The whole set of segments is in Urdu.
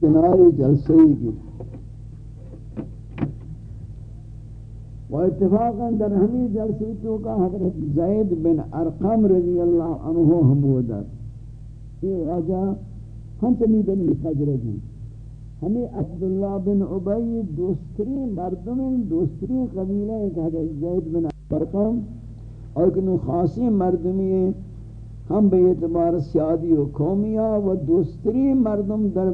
کناری جلسے ہی کی۔ و اتفاقا در ہمی جلسی تو کا حضرت زید بن ارقم رضی اللہ عنہ ہمودت یہ راجہ ہم چمی بنی خجرج ہیں۔ ہمیں عبداللہ بن عبی دوستری مردم دوستری قبیلہ ایک حضرت زید بن ارقم اور کنو خاصی مردمی ہیں۔ ہم بے اعتبار سیادی و قومیہ و دوستری مردم در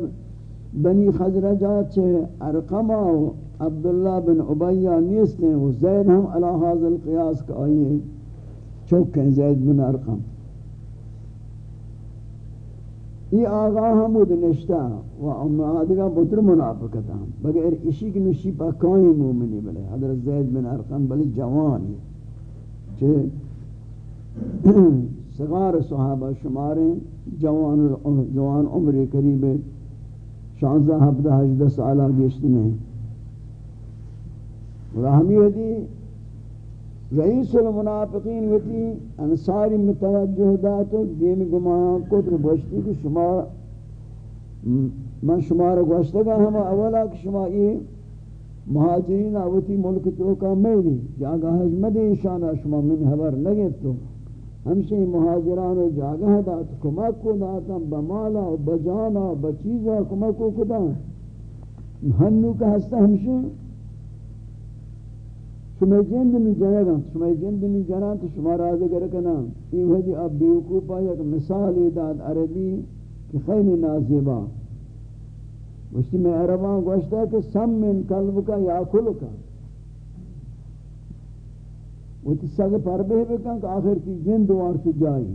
بنی خزرجہ چھے ارقمہ و عبداللہ بن عبیہ نیست ہیں وہ زید ہم علا حاضر القیاس کا آئیے چوکیں زید بن ارقم. یہ آغا ہم وہ دنشتہ و آدھگا بطر منافقتا ہم بغیر اسی کی نشی پا کوئی مومنی بلے. حضرت زید بن ارقم بلے جوان ہے چھے سغار صحابہ شماریں جوان جوان عمر قریب شانزہ ہفتہ ہجدہ سالہ گشت نہیں۔ رحمی دی رئیس المنافقین وتی انصاری متوجہ داتو دین گمان کتر بشتی کہ شما من شما رو گوشتا گا ہم اولا کہ شما یہ مہاجرین آوتی ملک تو کا میلی۔ جاگہ حجمد شانہ شما من حبر نگیت تو ہمشہ مہاجران و جاگہ دات کمک کو داتا بمالا و بجانا و بچیزا کمک کو کدا ہنو کا ہستا ہمشہ۔ شما جند می جانا گا شما جند می جانا تو شما راز گر کنا یہ وجہ اب بیوقوفا یک مثال داد عربی کہ خیلی نازیبا۔ وشتی میں عربان گوشتا ہے کہ سم من قلب کا یا کل کا۔ وہ تی سگ پر بے بکن کہ آخر کی جند وار تو جائی۔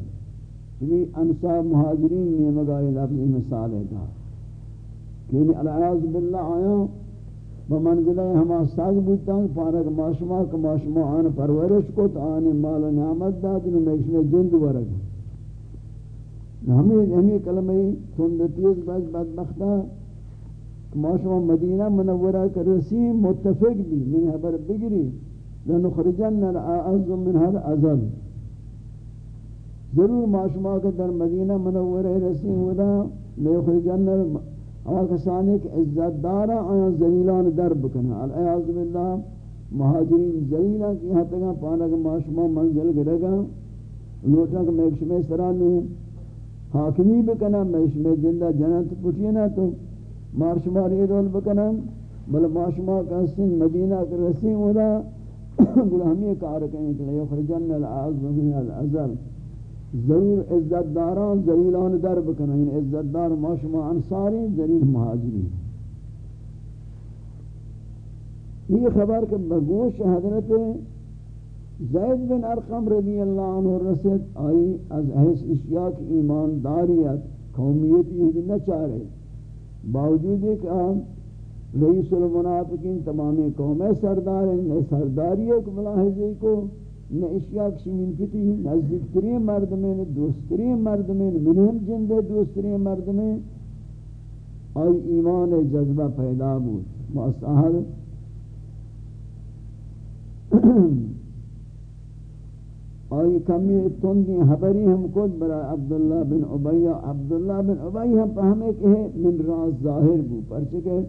چمی انصاب مہاجرین نے مگائی لفظی مثال ہے دا کہ یعنی العیاض باللہ آیا بمنزلہ ہما ساگ بودتا ہوں پارک ماشما کا ماشما آن پرورش کو تو آن مال و نعمت دا دنو میکشن جند ورگ ہمیں ہمیں کلمہ سندتیز باز بدبختہ ماشما مدینہ منورہ کا رسیم متفق بھی من حبر بگری۔ لنخرجن الاعز من هذا ازل ضرور ماشما کا در مدینہ منورہ رسیم ودا لنخرجن اور کسانی کہ عزت دارا آیا زلیلان در بکنا العیاض باللہ مہاجرین زلیلان کی حد تک پانا کہ معاشمہ منزل گرگا لوٹا کہ میں شمی سرانے حاکمی بکنا میں شمی جندہ جنت پٹینا تو مارشمار یہ رول بکنا بل معاشمہ کا سن مدینہ کا رسیم ہودا گل کار کہیں کہ لیخرجن العاظ من الازل ضرور عزت داران ذلیلان در بکنن این یعنی عزت دار ما شما انصاری ذلیل مہاجری یہ خبر کہ بگوش حضرت زید بن ارقم رضی اللہ عنہ رسید، آئی از حیث اشیاء کی ایمانداریت قومیت یہ نہ چاہے باوجود ایک آن رئیس المنافقین تمامی قومیں سردار ہیں سرداری ایک ملاحظے کو، نہ اشیاء کسی من کتی نزدیک ترین مردمین دوسترین مردمین منہم جند دوسترین مردمین آئی ایمان جذبہ پیدا بود۔ مستحل آئی کمی تندی حبری ہم کود برا عبداللہ بن عبیہ۔ عبداللہ بن عبیہ ہم پہمے کہ من راز ظاہر بو پرچکے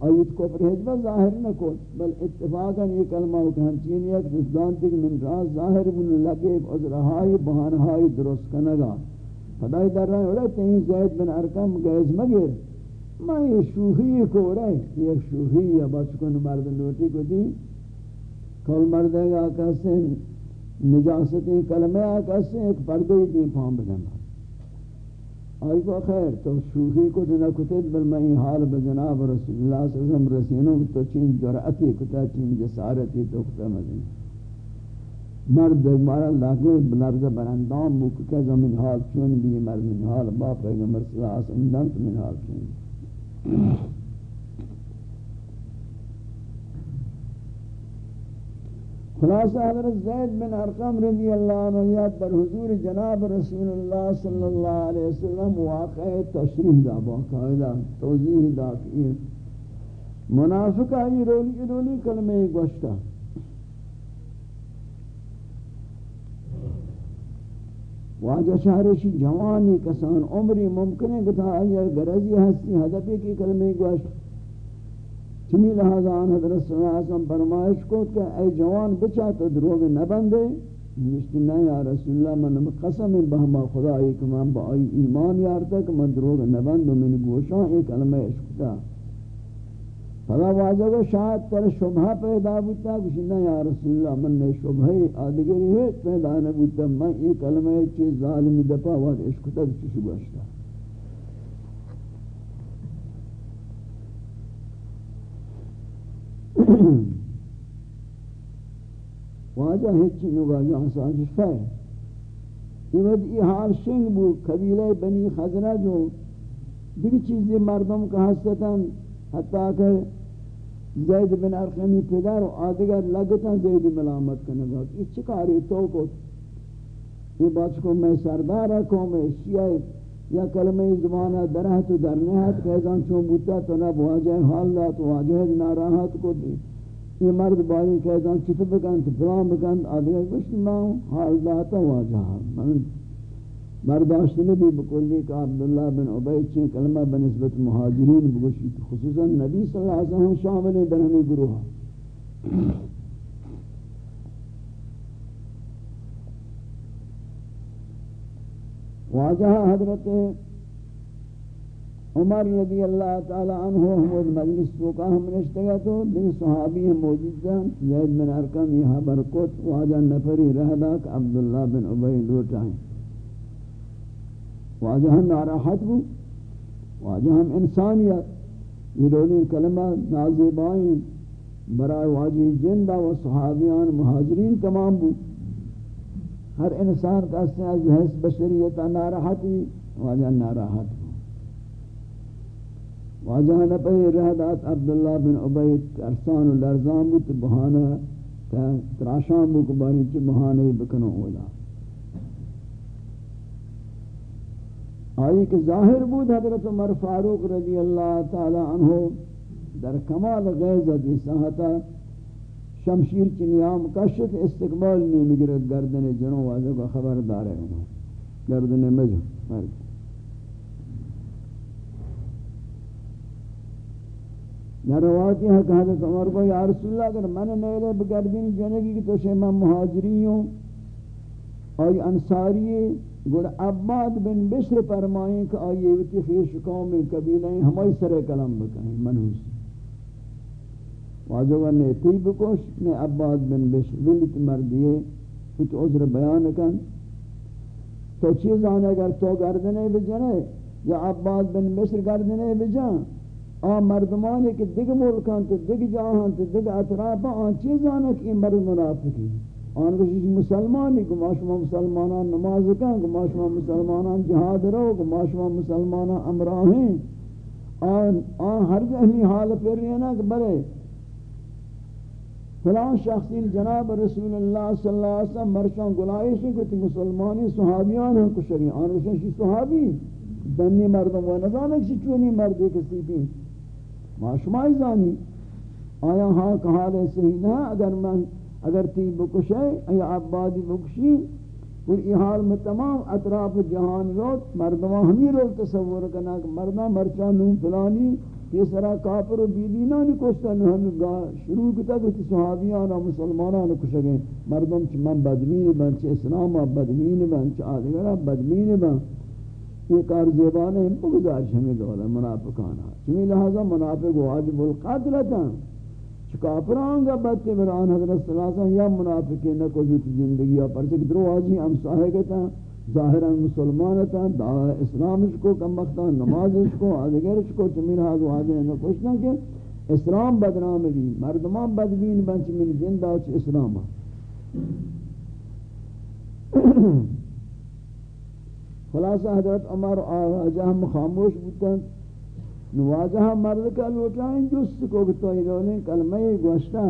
ایت کو پرہیجبہ ظاہر نہ کو بل اتفاقا یہ کلمہ ہو کہ ہم دستان تک من راز ظاہر بن لگے ایک عذرہائی بہانہائی درست کنگا۔ خدای در رہے اڑے تین زید بن ارکم گیز مگر۔ میں یہ شوہی کو رہے یہ شوہی ہے بچکن مرد لوٹی کو دی۔ کل مردے گا کہتے نجاستی کلمہ آکستے ایک پردے دی پام بدن۔ آئی کو خیر، تو شوخی کو دنا کتید بل میں حال بجناب رسول اللہ صلی اللہ علیہ وسلم رسینوں تو چین جرعتی کتا، چین جسارتی تو کتا مدین مرد مارا لاغے بلرز برندام بک کہ زمین حال چون بھی مرد من حال با پیغمبر صلی اللہ علیہ وسلم دنت من حال چون. خلاصہ حضرت زید بن ارقم رضی اللہ عنہ یاد پر حضور جناب رسول اللہ صلی اللہ علیہ وسلم واقع تشریح دا باقاعدہ توضیح دا کہ منافق آئی رولی رولی کلمہ گوشتا۔ واجہ شہرشی جوانی کسان عمری ممکن ہے کہ اگر گرزی ہستی حدفی کی کلمہ گوشت۔ چمی لہذا آن حضرت صلی اللہ علیہ وسلم فرمائش کو کہ اے جوان بچا تو دروگ نبندے نشتی نہیں یا رسول اللہ من قسم بہما خدا ایک من با آئی ایمان یارتا کہ من دروگ نبند و من گوشان ایک کلمہ عشق فلا واجہ کو شاید تر شبہ پیدا بودتا کچھ نہیں یا رسول اللہ من نے شبہ آدگری ہے پیدا نبودتا میں یہ کلمہ چیز ظالمی دپا واد عشق تک چیز گوشتا واجہ ہچی نگا جہاں سانجش فائر یہ ود یہ حال شنگ بو، قبیلہ بنی خزرہ جو دیکھ چیزی مردم کا حسدتا حتیٰ کہ زید بن ارقمی پدر و آدگر لگتا زید ملامت کرنے گا یہ چکاری تو کو؟ یہ بات کو میں سردار کو، میں شیعہ یا کلمہ زبانہ درہ تو درنے ہے چون بوتا تو نہ واجہ حال دا تو واجہ ناراحت کو دی یہ مرد بائی کہتا چت بکن تو پلان بکن آدھگر کچھ میں حال دا تو واجہ من برداشت نبی بکلی کہ عبداللہ بن عبی چین کلمہ بنسبت مہاجرین بگوشی خصوصا نبی صلی اللہ علیہ وسلم شامل در گروہ واجہ حضرت عمر رضی اللہ تعالی عنہ حمود مجلس کو کا ہم نشتگا تو دن صحابی ہم موجود تھا زید بن ارکم یہاں برکت واجہ نفری رہدا کہ عبداللہ بن عبی لوٹائیں واجہ ہم ناراحت بو، واجہ ہم انسانیت، یہ دولین کلمہ نازیبائیں برای واجی جندہ و صحابیان مہاجرین تمام بو۔ ہر انسان کا از حیث بشریت ناراحتی واجہ ناراحت ہو۔ واجہ نپہی رہدات عبداللہ بن عبید ارسان و لرزان بود بہانا تراشان بو کباری چی بہانے بکنو اولا۔ آئی کہ ظاہر بود حضرت عمر فاروق رضی اللہ تعالی عنہ در کمال غیظت ساہتا شمشیر کی نیام کشت استقبال نہیں مگرد گردن جنوں واضح کا خبردار ہے گردن مجھو مرد. یا روایتی ہے کہ حضرت عمر کو یا رسول اللہ اگر میں نے میرے بگردین جنگی کی تو شیمہ مہاجری ہوں اور انصاری گوڑ عباد بن بشر فرمائیں کہ آئیے ویتی خیش قوم قبیلیں ہمائی سر کلم بکہیں منحوسی واجب نے تی بکوش نے عباد بن بش ولت مردیے کچھ عذر بیان کن۔ تو چیز آنے اگر تو گردنے بجنے یا عباد بن مصر گردنے بجن آ مردمانی کہ دیگ ملکان تو دیگ جاہاں تو دیگ اطراف آن چیز آنے کہ این مرد منافقی۔ آن کچھ مسلمانی کہ ما شما مسلمانان نماز کن کہ ما شما مسلمانان جہاد رو کہ ما شما مسلمانان امراہیں آن, آن ہر جہمی حال پر رہے نا کہ برے فلان شخصی جناب رسول اللہ صلی اللہ علیہ وسلم مرچان گلائش ہے کہ مسلمانی صحابیان ہیں کشری آن رسول شی صحابی دنی مردم و نظانک شی چونی مردی کسی بھی ما شمائی زانی آیا ہاں کہا دے صحیح نہ اگر من اگر تی بکشے یا عبادی بکشی اور یہ حال میں تمام اطراف جہان روت مردمان ہمیں رول تصور کرنا کہ مردہ مرچان نون فلانی یہ سرا کافر و بیدینا نہیں کشتا نہیں شروع کتا کہ صحابیان و مسلمانان کشگیں مردم چھ من بدمین بن، چھ اسلام بدمین بن، چھ آدھگرہ بدمین بن۔ یہ کار زیبانے ہیں بگزارش ہمیں دولا منافقانا چمی لہذا منافق واجب القاتلتا چھ کافران گا بدتے بران حضرت صلی اللہ علیہ وسلم، یا منافقین نکو جو زندگی پر چک درو آجی ہم ساہے گتا ظاہرا مسلمانتا دعا اسلامش کو کم وقتا نمازش کو آدھگرش کو چمین حاضر واضح ہے کچھ کہ اسلام بدنام بھی مردمان بدبین بنچ من زندہ چھ اسلام خلاصہ حضرت عمر آواجہ ہم خاموش بودتا نواجہ مرد کا لوٹائیں جس کو کہ تو یہ کلمہ گوشتا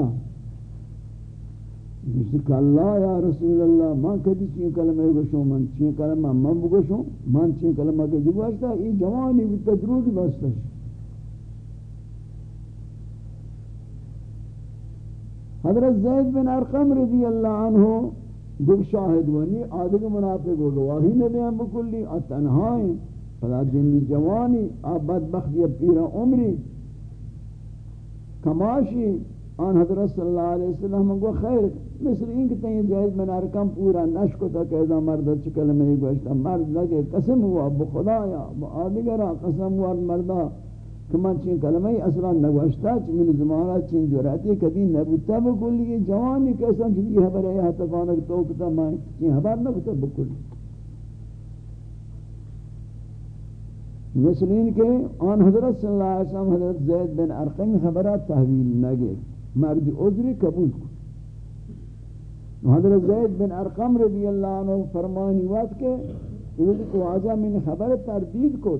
جس کہ اللہ یا رسول اللہ من کدی چین کلمہ گوشوں من چین کلمہ من بگوشوں من چین کلمہ کے جو واسطہ یہ جوانی بھی تدروگ واسطہ حضرت زید بن ارقم رضی اللہ عنہ دو شاہد ونی آدھگ منافق و گواہی ندیں بکلی آ تنہائیں پدا جنی جوانی آ بدبخت یا پیرا عمری کماشی آن حضرت صلی اللہ علیہ وسلم کو خیر، مثل این کہ تین جائز من ارکم پورا نشکو تا کہ ایزا مرد چکل میں گوشتا. مرد لگے قسم ہوا بخدایا بآدگرہ قسم ہوا مردہ کہ من چین کلمہ ہی اصلا نگوشتا چی من زمانہ چین جراتی کدی نبوتا بکلی. جوانی کیسا چیزی حبر ہے حتفانک توکتا میں چین حبر نبوتا بکلی. مثلین کے آن حضرت صلی اللہ علیہ وسلم حضرت زید بن ارقم خبرہ تحویل نگے مرد عذری قبول کو حضرت زید بن ارقم رضی اللہ عنہ فرمانی وقت کے یہ کو آجا من خبر تردید کو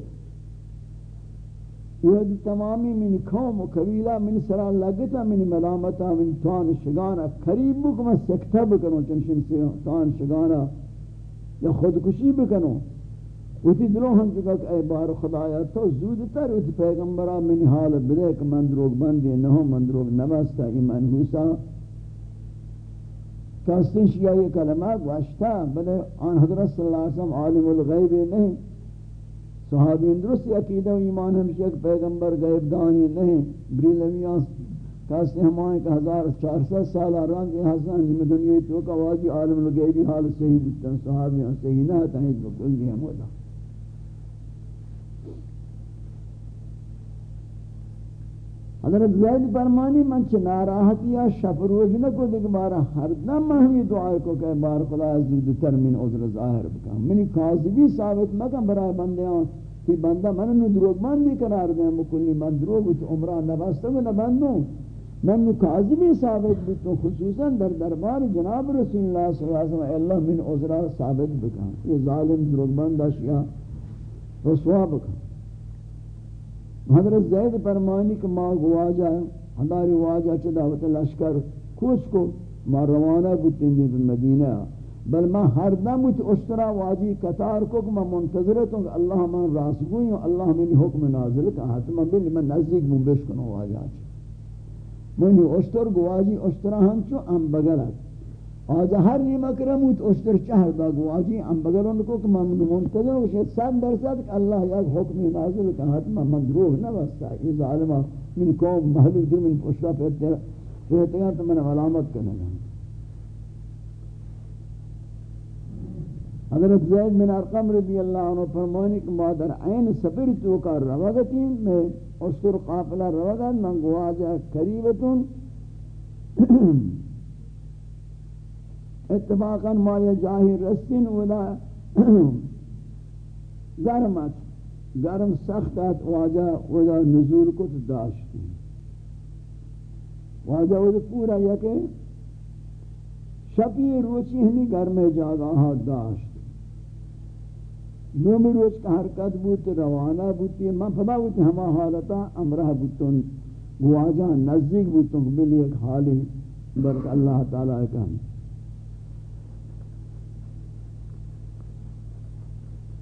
یہ تمامی من قوم و قبیلہ من سرا لگتا من ملامتا من توان شگانا. قریب بکم سکتہ بکنو چنشن سے توان شگانا. یا خودکشی بکنو. وتی دلوں ہم چکا کہ اے بار خدایا، تو زود تر اس پیغمبرہ من حال بدے کہ من دروگ بندی نہو من دروگ نبستا ایمان حوسا کہستن شیعہ یہ کلمہ گوشتا، بلے آن حضرت صلی اللہ علیہ وسلم عالم الغیب نہیں. صحابین درست عقیدہ و ایمان ہمشہ کہ پیغمبر غیب دانی نہیں. بریلویان کہتے ہیں ہمائیں کہ ہزار چار سو سال آران کے حسن میں دنیا تو کا واجی عالم الغیبی حال صحیح بتن صحابیان صحیح نہ ہے بکل دی ہم ہوتا حضرت زید فرمانی من چھ ناراحتی یا شفروج نہ کو دیکھ بارا ہر دم میں ہمی دعا کو کہ بار خدا زود تر من عذر ظاہر بکا منی کاذبی ثابت مکم برائے بندیاں کہ بندہ من نو دروغ بندی قرار دیں مکلی من دروغ تو عمرہ نبستا و نبندوں من نو کاذبی ثابت بکا خصوصا در دربار جناب رسول اللہ صلی اللہ علیہ وسلم اللہ من عذرہ ثابت بکا یہ ظالم دروغ بند اشیاء رسوا بکا حضرت زید فرمانی کہ ما گواجا ہماری واجہ چدا وت لشکر کوچ کو ما روانہ بتیں دی مدینہ۔ بل ما ہر دم وچ اشترا واجی قطار کو کہ میں منتظر ہوں کہ اللہ من راس گوئی اللہ من حکم نازل کا حتم بل من نزدیک من بش کنو واجہ منی اشتر گواجی اشترا ہن چو ام بغلت۔ آج ہر نیم اکرم ہوت اشتر چہر دا گو آجی ہم بگر ان کو کہ من منتظر ہوں شاید درصد کہ اللہ یک حکم نازل کہ حتما من دروح نہ بستا یہ ظالمہ، من قوم محلو جو من پشتا پہتے رہتے ہیں تو من علامت کرنے گا. حضرت زید بن ارقم رضی اللہ عنہ فرمانی کہ مادر عین سفر تو کا روگتی میں اشتر قافلہ روگت من گو آجا قریبتون. اتفاقا ما یہ جاہی رسین ولا گرمت گرم سخت ات واجہ ودا نزول کو داشتی. واجہ ودا پورا یہ کہ روچی ہمی گرم جاگا داشت. نومی روچ کا حرکت بوت روانہ بوتی من فدا بوتی ہما حالتا امرہ بوتن گواجہ نزدیک بوتن بلی ایک حالی برک اللہ تعالیٰ کا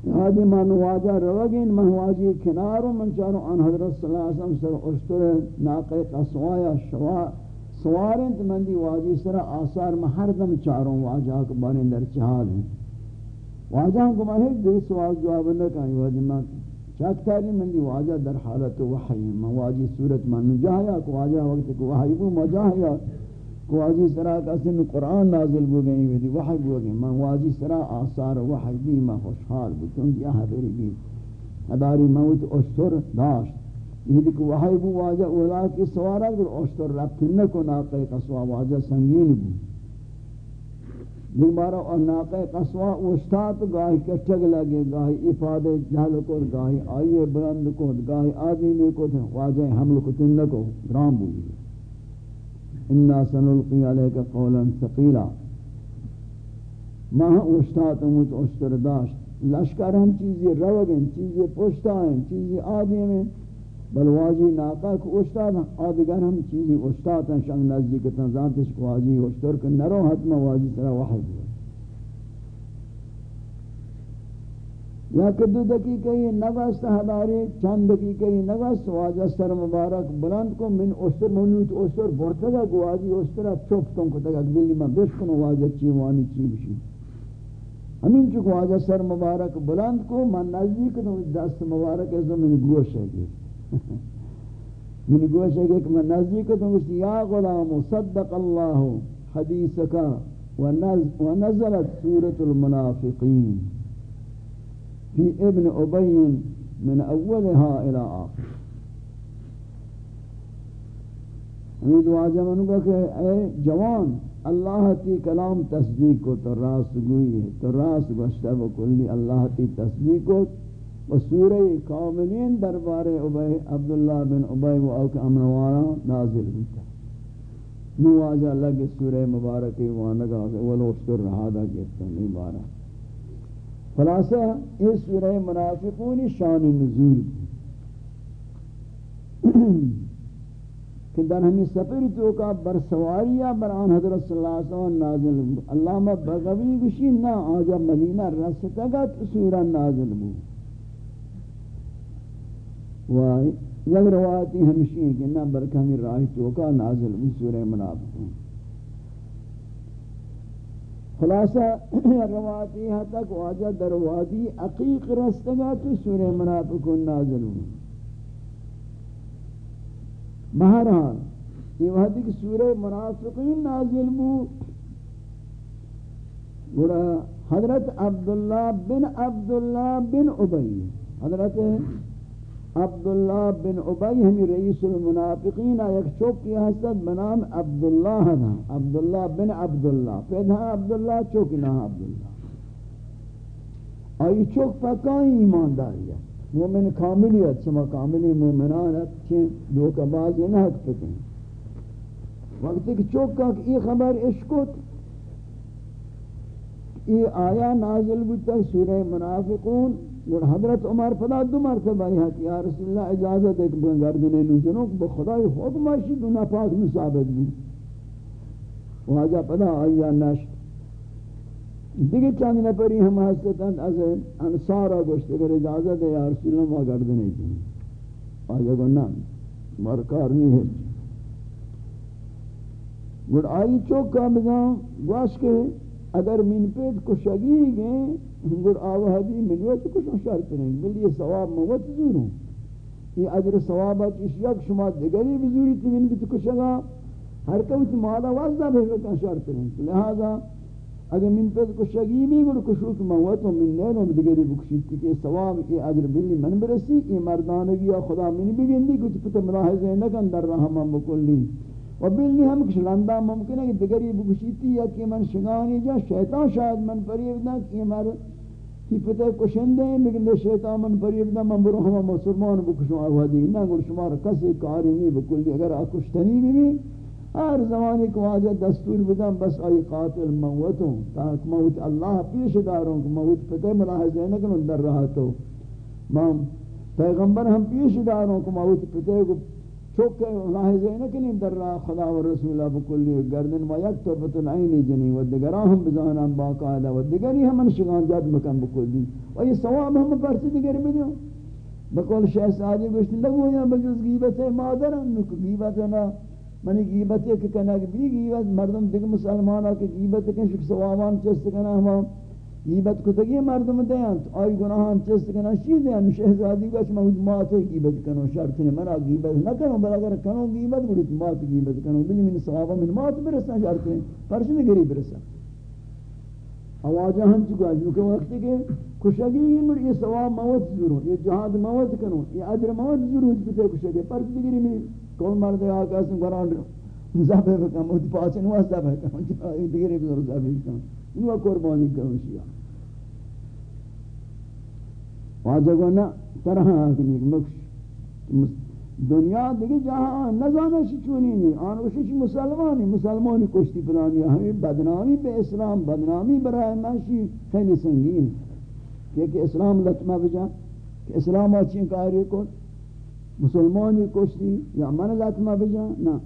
آدی من واجہ روگین، من واجی کنارو، من چارو ان حضرت صلی اللہ علیہ وسلم سر اشتر ناقی قصوایا شوا سوارنت من دی واجی سر آثار محردم چاروں واجہ کبارین در چہال ہیں واجہ ہم کو مہید دی سوال جواب نکائی واجی من چاکتاری من دی واجہ در حالت وحی من واجی صورت من نجاہیا کو واجہ وقت کو وحی کو مجاہیا واجی سرا کسن قرآن نازل بو گئی ویدی وحی بو گئی من واجی سرا آثار وحی دی، من خوشحال بو چونکہ یہ حبری بھی اداری موت اشتر داشت۔ یہ دیکھ وحی بو واجہ اولا کی سوارا گر اشتر ربط نکو ناقی قصوا واجہ سنگین بو دیکھ بارا اور ناقی قصوہ قصوا اشتات گاہی کچھگ لگے گاہی افادے جہل کو گاہی آئیے بلند کو گاہی آدمی کو واجہ حمل کو تنکو گرام بوئی انا سنلقی علیک قولا ثقیلا ماہ اشتات امت اشتر داشت. لشکر ہم چیزی روگ ہیں چیزی پشتا ہیں چیزی آدھی ہیں بل واجی ناقا کو اوشتات ہیں آدھگر ہم چیزی اوشتات ہیں شنگ نزدیکتاں ذاتش کو واجی اشتر کن نرو حتم واجی سرا وحی دیا یا کہ دو دقیقہ یہ نگست ہداری چند دقیقہ یہ نگست واجہ سر مبارک بلند کو من اشتر منوت اشتر برتگا گوازی اشتر چوپتوں کو تگا بلی میں بشکن واجہ چیوانی چی بشی۔ ہمین چکو واجہ سر مبارک بلند کو من نزدیک دوں دست مبارک از من گوش ہے گئے من گوش ہے کہ من نزدیک دوں یا غلام صدق اللہ حدیثکا ونزلت سورة المنافقین۔ في ابن أبي من أولها إلى آخر. ہمیں دعا جمعنوں کا کہ اے جوان، اللہ تی کلام تصدیق کو تو راست گوئی ہے، تو راست گوشتہ و کلی اللہ تی تصدیق کو۔ و سورہ کاملین دربار عبی عبداللہ بن عبی و اوک امنوارا نازل ہوتا نو آجا لگ سورہ مبارکی وانگا ولو اشتر رہا دا گفتا نہیں بارا۔ خلاصہ اس سورہ منافقون شان نزول کہ در ہمیں سفر تو کا بر سواریہ بران حضرت صلی اللہ علیہ وسلم نازل علامہ بغوی گشی نہ آجا مدینہ رستا گا سورہ نازل بو۔ وائی یک روایتی ہمشی ہیں کہ نہ برکہ ہمیں راہ تو کا نازل بو سورہ منافقون۔ خلاصہ رواتی ہے تک واجہ در وادی عقیق رستگا تو سورہ منافقون نازل ہوئی بہرحال، یہ وحدی کہ سورہ منافقین نازل بو گوڑا حضرت عبداللہ بن عبداللہ بن عبی حضرت عبداللہ بن عبی ہمی رئیس المنافقین، ایک چوکی حسد بنام عبداللہ دا عبداللہ بن عبداللہ۔ پیدا عبداللہ چوکی نام عبداللہ۔ آئی چوک پکائی ایمانداری ہے؟ مومن کاملیت چما کاملی مومنانت چھیں دو کا باز یہ حق پتیں وقتی کہ چوک کا یہ خبر عشقت یہ آیا نازل بودتا سورہ منافقون۔ اور حضرت عمر پدا دو مرتبہ ہے کہ یا رسول اللہ اجازت ہے کہ گردنے نوزنوں کو بخدای حکم آشی گناہ پاک میں ثابت بھی واجہ پدا آیا نشت۔ دیگه چند نفری ہم حسدتاں از انصارا گوشت اگر اجازت ہے یا رسول اللہ ما گردنے دی آجا گو نا مرکار نہیں ہے۔ گوڑ آئی چوکا بزان گواش کے اگر من پیت کشگی گئے گر آوہدی ملیت کچھ شرط نہیں بل یہ ثواب موت زور ہوں یہ عجر ثوابت اس یک شما دگری بزوری تھی، من بیت کشگا ہر کوئی مالا وزدہ بہتا شرط نہیں لہذا اگر من پیت کشگی بھی گر کشوک موت و من نیروں دگری بکشید تھی کہ ثواب کی عجر بلی من برسی یہ مردانگی یا خدا من بگندی کچھ پتہ ملاحظہ نکن، در رحمہ بکلی و بلی ہم کچھ لندہ ممکن ہے کہ دگری بکشیتی یا کہ من شگانی جا، شیطان شاید من پریب نہ کہ مرد کی پتہ کشندے ہیں لیکن شیطان من پریب نہ، من برو ہم مسلمان بکشوں آوادی نہ گر شمار کسی کاری نہیں بکلی، اگر آکشتنی بھی بھی ہر زمانے کو آجا دستور بدن بس آئی قاتل موتوں، تاک موت اللہ پیش داروں کہ موت پتہ ملاحظہ نہ کنن در رہا تو پیغمبر ہم پیش داروں کہ موت پتہ کو چوکے لاحظ ہے کہ نہیں در راہ خدا و رسول اللہ بکلی گردن و یک طرفت العینی جنی و دگران ہم بزانم باقاعدہ و دگری ہم انشگان جد مکن بکلی و یہ ثواب ہم پرسی دگر بدیوں بقول شیخ سعادی گوشتی لگو یا بجوز غیبت مادر نکو غیبت نا منی غیبت ہے کہ کہنا کہ بھی غیبت، مردم دیکھ مسلمانہ کہ غیبت ہے کہ شک ثوابان چست کنا ہم غیبت کو تگی مردم دیاں آئی گناہان چست کنا شی دیاں شہزادی کو اچھا مہود مات غیبت کنو شرط نے منا غیبت نہ کنو بل اگر کنو غیبت بڑی مات غیبت کنو بلی من صحابہ من مات برسنا شرط ہے فرش نے گری برسنا آوازہ ہم چکا جو کہ وقت کے کشگی مر یہ ثواب موت ضرور یہ جہاد موت کنو یہ اجر موت ضرور پتے کشگی پر دیگری میں کون مرد آقا سن قرآن زبہ بکن موت پاسن واسطہ بکن دیگری بزرگ زبہ بکن نو قربانی کرو شیا واجہ کو نہ طرح آکنی مکش دنیا دیگه جہاں نزانش چونی نہیں آن اوشش مسلمانی مسلمانی کشتی پلانی ہمیں بدنامی به اسلام بدنامی برای منشی خیلی سنگین کہ کہ اسلام لطمہ بجا کہ اسلام آچین کاری کن مسلمانی کشتی یا من لطمہ بجا نا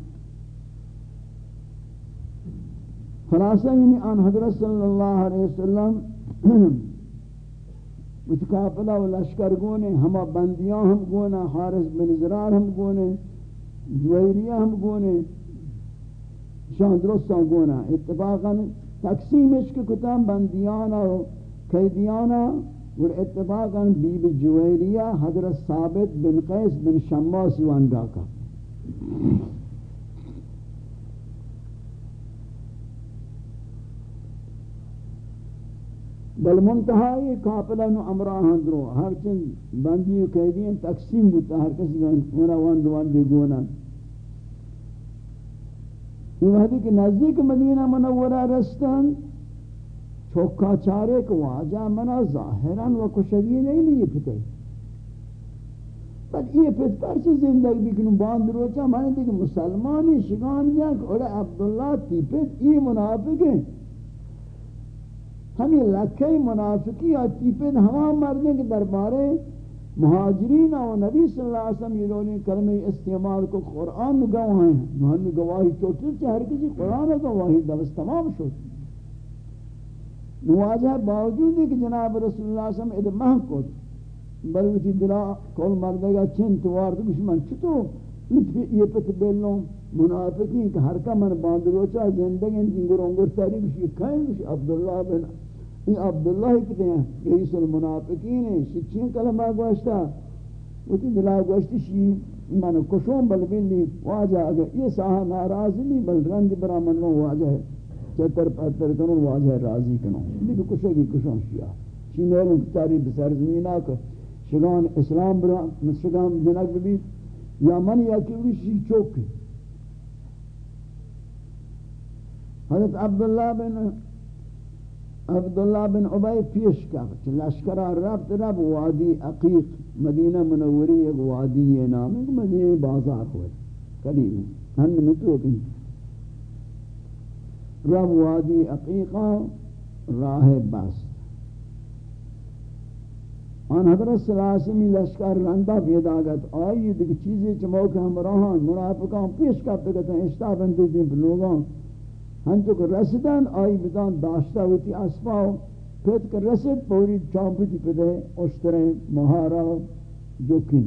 خلاصہ یعنی آن حضرت صلی اللہ علیہ وسلم متقابلہ و لشکر گونے، ہما بندیاں ہم گونا حارس بن زرار ہم گونے جوہریہ ہم گونے، شان درستان گونا۔ اتفاقا تقسیم عشق کتام بندیانا و قیدیانا اور اتفاقا بیب جوہریہ حضرت ثابت بن قیس بن شماس وان ڈاکا بل منتہائی کافلہ نو امراہاں درو ہر چند بندی و قیدین تقسیم بوتا ہر کسی گونا وان دوان دی گونا یہ وحدی کہ نزدیک مدینہ منورہ رستان چوکا چارے کو واجہ منا ظاہران و کشگی نہیں لیے پتے. بس یہ پت پر سے زندگی بکنو باند روچا مانے دیکھ مسلمانی شگان جاک اور عبداللہ تی پت یہ منافق ہیں. ہمیں لکھے منافقی آتی پہ ہما مردیں کے دربارے مہاجرین و نبی صلی اللہ علیہ وسلم یہ لوگیں کلمہ استعمال کو قرآن گواہ ہیں۔ نوہن گواہی چوٹر چاہ ہر کسی قرآن گواہی دوست تمام شد نواجہ باوجود ہے کہ جناب رسول اللہ علیہ وسلم ادمہ کو بلوٹی دلا کول مردے گا چین توار تو کچھ من چھتو یہ پتہ بیلنوں منافقین کہ ہر کا من باندرو چاہ زندگی جنگر انگر ساری کچھ یہ کھائیں کچھ عبداللہ بن یہ عبداللہ کہتے ہیں رئیس المنافقین ہیں شچین کلمہ گوشتا وہ وچی دلا گوشتی شی من کشون بل بلی واجہ اگر یہ ساہا ناراض نہیں بل رند برا من لوں واجہ ہے چتر پتر کنوں واجہ راضی کنوں لیکن کشے کی کشون شیعہ شی نیلوں کتاری بسر زمین آکر شگان اسلام برا، شگان جنک بھی یا من یا کیوری شی چوکی. حضرت عبداللہ بن عبداللہ بن عبی پیش کا لشکرہ رب رب وادی عقیق، مدینہ منوری ایک وادی یہ نام ہے، مدینہ بازار ہوئے قریب ہن میں تو بھی رب وادی عقیقہ راہ بس ان حضرت صلی لشکر رندہ پیدا گت آئی دیکھ چیزیں چمو کہ ہم راہاں منافقان پیش کرتے کہتے ہیں اشتابندی دیں لوگوں ہنچو کہ رسدن، آئی بدان داشتا ہوتی اسپاو پھت کر رسد پوری چامپتی جی پدے اشتریں مہارا جو کن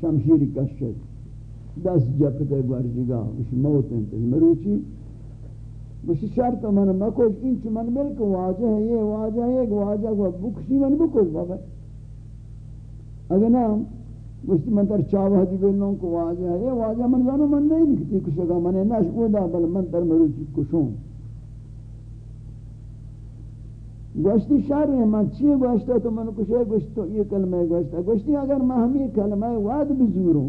شمشیری کشت، دس جپتے گوارجگا اس موت انتے مروچی مشی شرط من مکوش انچ من ملک واجہ ہے، یہ واجہ ہے، ایک واجہ کو بکشی من بکوش بابا۔ اگر نام گوشتی من در چاوہ دی بلنوں کو واجہ ہے، یہ واجہ من زانو من نہیں نکتی کشگا من ناش اودا بل من در مروچی کشوں گوشتی شر ہے، من چیئے گوشتا تو من کشے گوشتا یہ کلمہ گوشتا گوشتی اگر میں ہمی کلمہ وعد بزوروں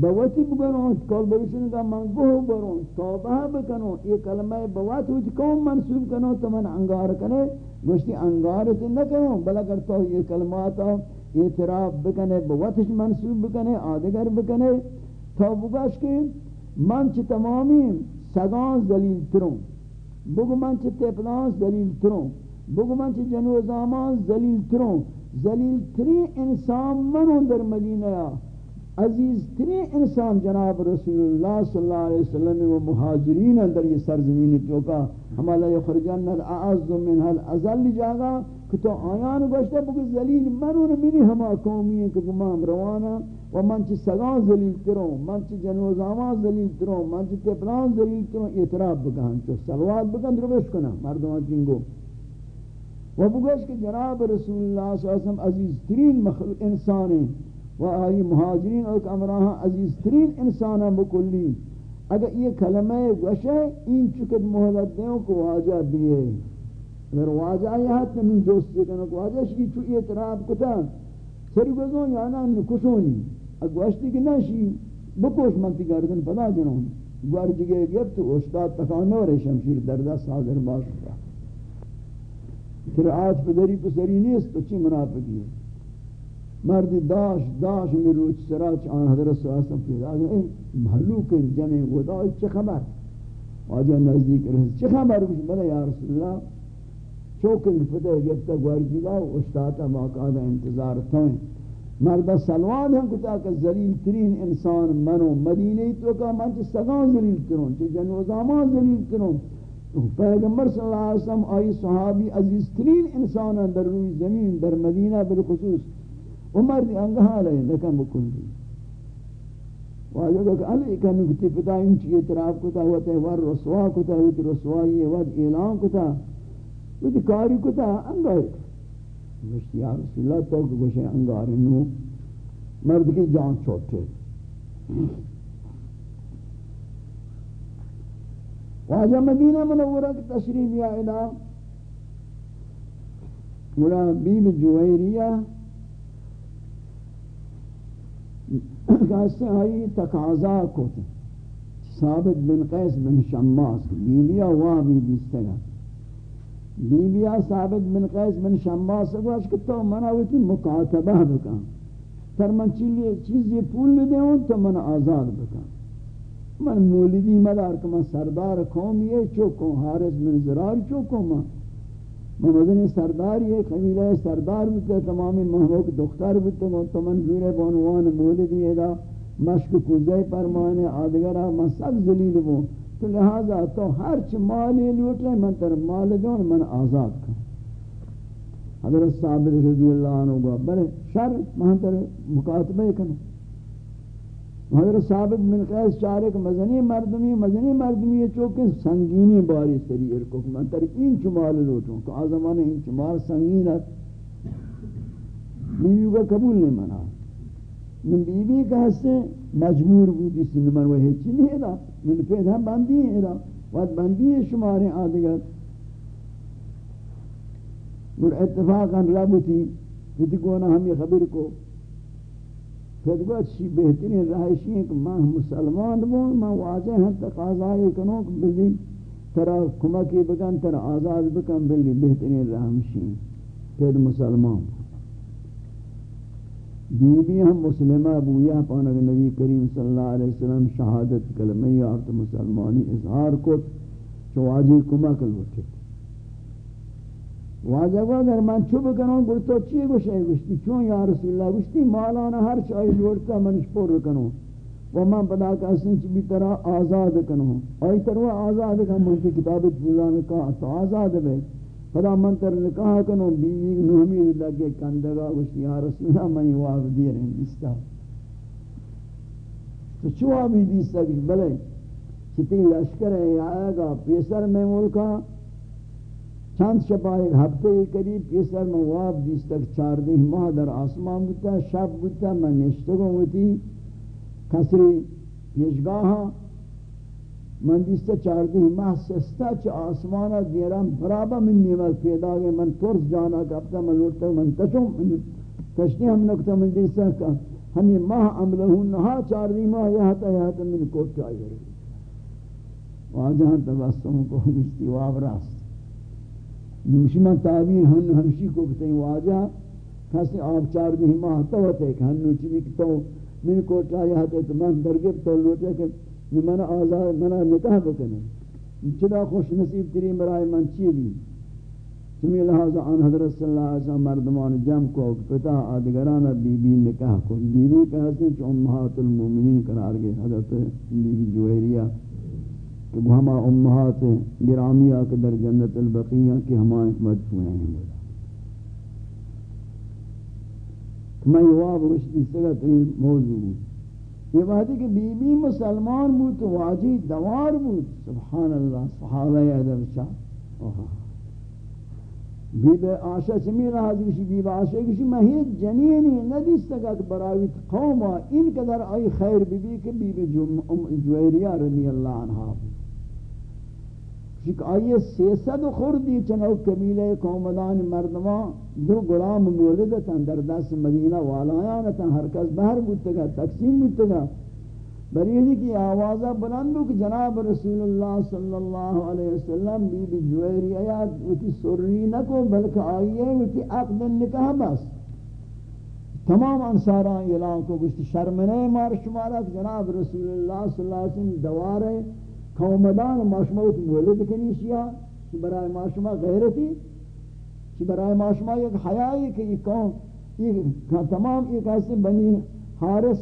بوتی بگروں کول بروشن کا من گوہ بروں توبہ بکنوں یہ کلمہ بوات ہوتی کون منصوب کنوں تو من انگار کنے۔ گوشتی انگار تی نہ کنوں بل اگر تو یہ کلمات اعتراف بکنے بوتش منصوب بکنے آدگر بکنے تو بگوش کہ من چھ تمامی سگان ذلیل تروں بگو من چھ تپلان ذلیل تروں بگو من چھ جنوزامان ذلیل تروں ذلیل تری انسان منوں در مدینہ عزیز تری انسان جناب رسول اللہ صلی اللہ علیہ وسلم و مہاجرین اندر یہ سرزمین چوکا ہمالا یخرجن الاعز من الازل جاگا. کہ تو آیان گوشتا بکو ذلیل منون منی ہما قومی ہیں کہ گمام روانا و من چی سگان ذلیل کروں من چی جنوز آمان ذلیل کروں من چی تپلان ذلیل کروں اعتراف بکن چو سلوات بکن دروش کنا مردمان چنگو و بگوش کہ جناب رسول اللہ صلی اللہ علیہ وسلم عزیز ترین مخلوق انسان ہیں و آئی مہاجرین اور امراہاں عزیز ترین انسانہ بکلی اگر یہ کلمہ گوشے این چکت محلت دیوں کو واجہ بیئے اگر واجہ یہ ہت من دوستی کنا واجہ شی تو اعتراب کتا سر گزوں یا نہ نکشونی اگوشتی کہ نشی بکوش منتی گردن پدا جنوں گوار دیگه گرفت و استاد تکانه و شمشیر دردہ سادر حاضر کتا پھر قرآت پدری پسری نیست تو چی منافقی؟ مردی داش داش می روچ سراچ آن حضرت صلی اللہ علیہ وسلم پیدا کے محلوک جمع گدا چه خبر؟ واجہ نزدیک رسید چه خبر؟ کش بلے یا رسول اللہ چوکن فتح گفتا گوارجی گا استاتا باقاعدہ انتظار تھوئیں مرد سلوان ہم کتا کہ ذلیل ترین انسان منو مدینی تو کا من چی سگان ذلیل ترون چی جنوزامان ذلیل ترون پیغمبر صلی اللہ علیہ وسلم آئی صحابی عزیز ترین انسان در روی زمین، در مدینہ بالخصوص۔ عمر دی انگہا لیے لیکن بکل دی۔ واجہ کہ علی کا نکتی پتا، انچی اعتراف کتا ہوا تہوار رسوا کتا ہوا رسوائی ود اعلان کتا۔ ہوا تی کاری کتا انگار گوشتی یا رسول اللہ تو کہ گوشے انگار نو مرد کی جان چھوٹے واجہ مدینہ منورہ کی تشریف یا الہ ملا بیب جویریہ کہتے آئی تقاضا کو ثابت بن قیس بن شماس بیبیا وہاں بھی دیستگا بیبیا ثابت بن قیس بن شماس کو اس تو منا ہوتی مکاتبہ بکا تر من چیلی چیز یہ پول لے دے تو من آزاد بکا من مولدی مدار کہ من سردار قوم یہ چوکوں حارس من زرار چوکوں من۔ من مدنی سردار یہ قبیلہ سردار بودتا تمامی محبوک دختر بودتا تو من زور بانوان مولدی ادا مشک کوزے پرمانے، آدگرہ، من سب ذلیل بون۔ تو لہذا تو ہر چی مالی لوٹ من تر مال دون من آزاد کن حضرت صابر رضی اللہ عنہ گوا بلے شر من تر مکاتبہ کنو حضرت ثابت من قیس چارک مزنی مردمی مزنی مردمی چوکے سنگینی باری سری ارکو من تر این چمال لوٹوں کہ آزمان این چمال سنگین ہے۔ بیوی کا قبول نہیں منا من بیوی کا حصے مجمور بودی سن من وہ ہیچی نہیں ہے من پیدا بندی ہے وقت بندی ہے شمارے آدھگر اور اتفاقا ربطی کتی کونا ہم یہ خبر کو. پھر گوہ بہترین رہائشی ہے کہ میں مسلمان بون میں واضح ہیں تقاضائی کنوں کہ بلی. ترا کمکی بکن، ترا آزاد بکن بلی. بہترین رہمشی پھر مسلمان بی بی ہم مسلمہ بویا پانک نبی کریم صلی اللہ علیہ وسلم شہادت کلمی آرت مسلمانی اظہار کت چواجی کما کمک لوٹت واجب اگر من چوب کنوں گل تو چی گوشے گوشتی؟ چون یا رسول اللہ گوشتی؟ مالانا ہر چاہی جوڑتا منش پور کنوں و من پدا کہ اسن چی بھی طرح آزاد کنوں آئی تروا آزاد کنوں مجھے کتابت بولانے کہا تو آزاد بے۔ پدا من تر نکاح کنوں بیوی نومی لگے کندگا گوشتی یا رسول اللہ منی واقع دیر ہیں دیستا. تو چوا بھی دیستا گوشت؟ بلے چتی لشکر ہے آئے گا پیسر میں ملکا چند شبہ ایک ہفتے قریب یہ سر مواب دیس تک چار دن ماہ در آسمان بودتا شب بودتا میں نشتگوں ہوتی، کسری پیشگاہاں من دیستا چار دن ماہ سستا آسمانا دیران برابا من نیمت پیدا گئے من ترس جانا کبتا من لوٹتا من تشوں تشنی ہم نکتا من دیستا کہ ہمیں ماہ عملہون نہا چار دن ماہ یہاں تا یہاں تا من کوٹ چاہیے رہی واجہاں تبستوں کو گشتی واب راست. نوشما تعبیر ہن ہمشی کو کتے واجہ کسی آب چار دی ماہ تو ہوتے کہ ہن نوچی بھی تو من کو چاہیے ہتے تو من درگب تو لوٹے کہ من آزاد من نکاح بکنے چدا خوش نصیب تری برائے من چی بھی سمی لہذا آن حضرت صلی اللہ علیہ وسلم مردمان جم کو پتا آدگران بی بی نکاح کو بی بی کہتے ہیں چو امہات المومنین قرار گئے حضرت بی بی جوہریہ کہ وہ ہما امہات گرامیہ کے در جنت البقیہ کی ہما مدفوع ہیں میں یواب رشدی سگت موضوع یہ وحدی کہ بی بی مسلمان بود تو واجی دوار بود. سبحان اللہ، صحابہ ادب شاہ. بی بی آشا چمی رہا دیشی بی بی آشا کشی مہید جنینی ندیستا کہ براویت قوما ان قدر آئی خیر بی بی کہ بی بی جویریہ رضی اللہ عنہ بود. کہ آئیے سیسد خوردی چنو قبیلہ قومدان مردمان دو غلام مولدتاں در دست مدینہ والایانتاں، ہر کس بہر بودتگا، تقسیم بودتگا۔ بریدی کی آوازہ بلندو کہ جناب رسول اللہ صلی اللہ علیہ وسلم بی بی جویری آیات وتی سرری نکو، بلکہ آئیے وتی عقد نکاح بس۔ تمام انصاران اعلان کو گشت شرمنے مار شمارا جناب رسول اللہ صلی اللہ علیہ وسلم دوارے قومدان ماشموت مولد کنیشیا، چی برای ماشما غیرتی، چی برای ماشما یک حیائی کہ یہ قوم یہ تمام ایک ایسے بنی حارس،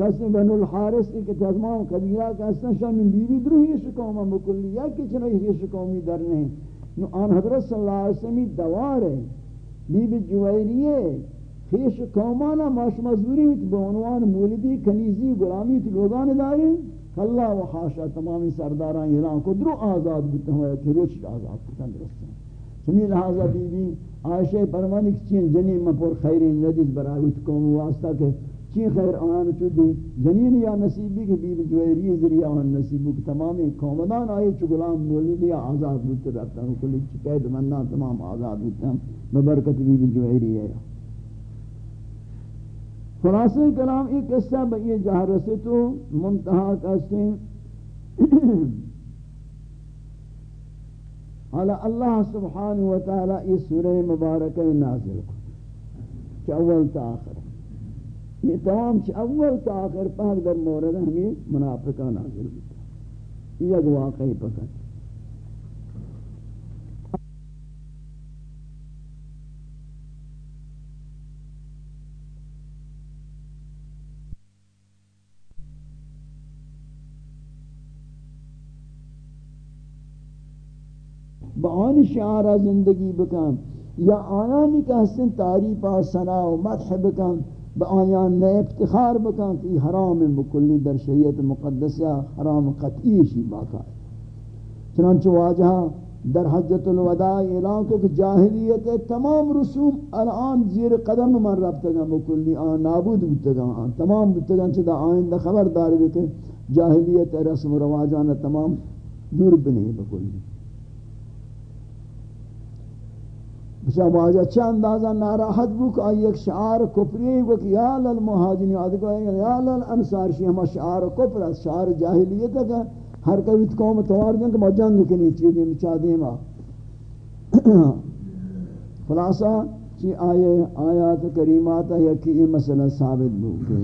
کسی بن الحارس کی تمام قبیلہ کا اصلا شان بیوی درو ہی شکوما بکلی یا کچھ نہیں ہی شکومی در نہیں نو آن حضرت صلی اللہ علیہ وسلم دوار ہے بی بی جوائریے خیش قومانا ماش مزدوری ہوئی با عنوان مولدی کنیزی غلامی تی لوگان داری اللہ و حاشا تمامی سرداران ایران کو درو آزاد بودتا ہوا کہ روچ آزاد بودتا درست ہیں۔ سمی لحاظہ بی بی، عائشہ پرمانی کی چین جنین مپور خیرین ندیز برای قوم واسطہ کہ چی خیر آن چودی جنین یا نصیبی کے بیب جویری ذریعہ آن نصیبو کہ تمامی قومدان آئے چو غلام مولی یا آزاد بودتے رہتا ہوں کلی چی قید مننا تمام آزاد بودتے ہیں ببرکت بی بیب جویری ہے۔ خلاصہ کلام ایک قصہ بئی جہاں رسے تو منتحہ کہتے ہیں حالا اللہ سبحانہ وتعالی اس سورہ مبارکہ نازل کو چاول تا آخر یہ تمام چھ اول تا آخر پاک در مورد ہمیں منافقہ نازل ہوتا یہ واقعی پکت بآن شعارہ زندگی بکن، یا آیانی کہ حسن تعریفہ سنا و مدح بکن با آیان نے افتخار بکن کہ حرام بکلی در شریعت مقدسہ حرام قطعی شی باقا ہے چنانچہ واجہ در حجت الوداع اعلان کو کہ جاہلیت تمام رسوم الان زیر قدم من ربتگا بکلی آن نابود بودتگا آن تمام بودتگا چدا آئندہ خبرداری بکن جاہلیت رسم و رواجان تمام دور بنی بکلی بچا واجہ چند اندازہ ناراحت بو کہ ایک شعار کفری کو کہ یا للمہاجرین ادگو یا للانصار شی ہم شعار کفر شعار جاہلیت ہے ہر کوئی قوم توار دیں کہ ما جنگ کنی چیزیں مچا دیں ما۔ خلاصہ، چی آئے آیات کریمات ہے کہ یہ مسئلہ ثابت بو کہ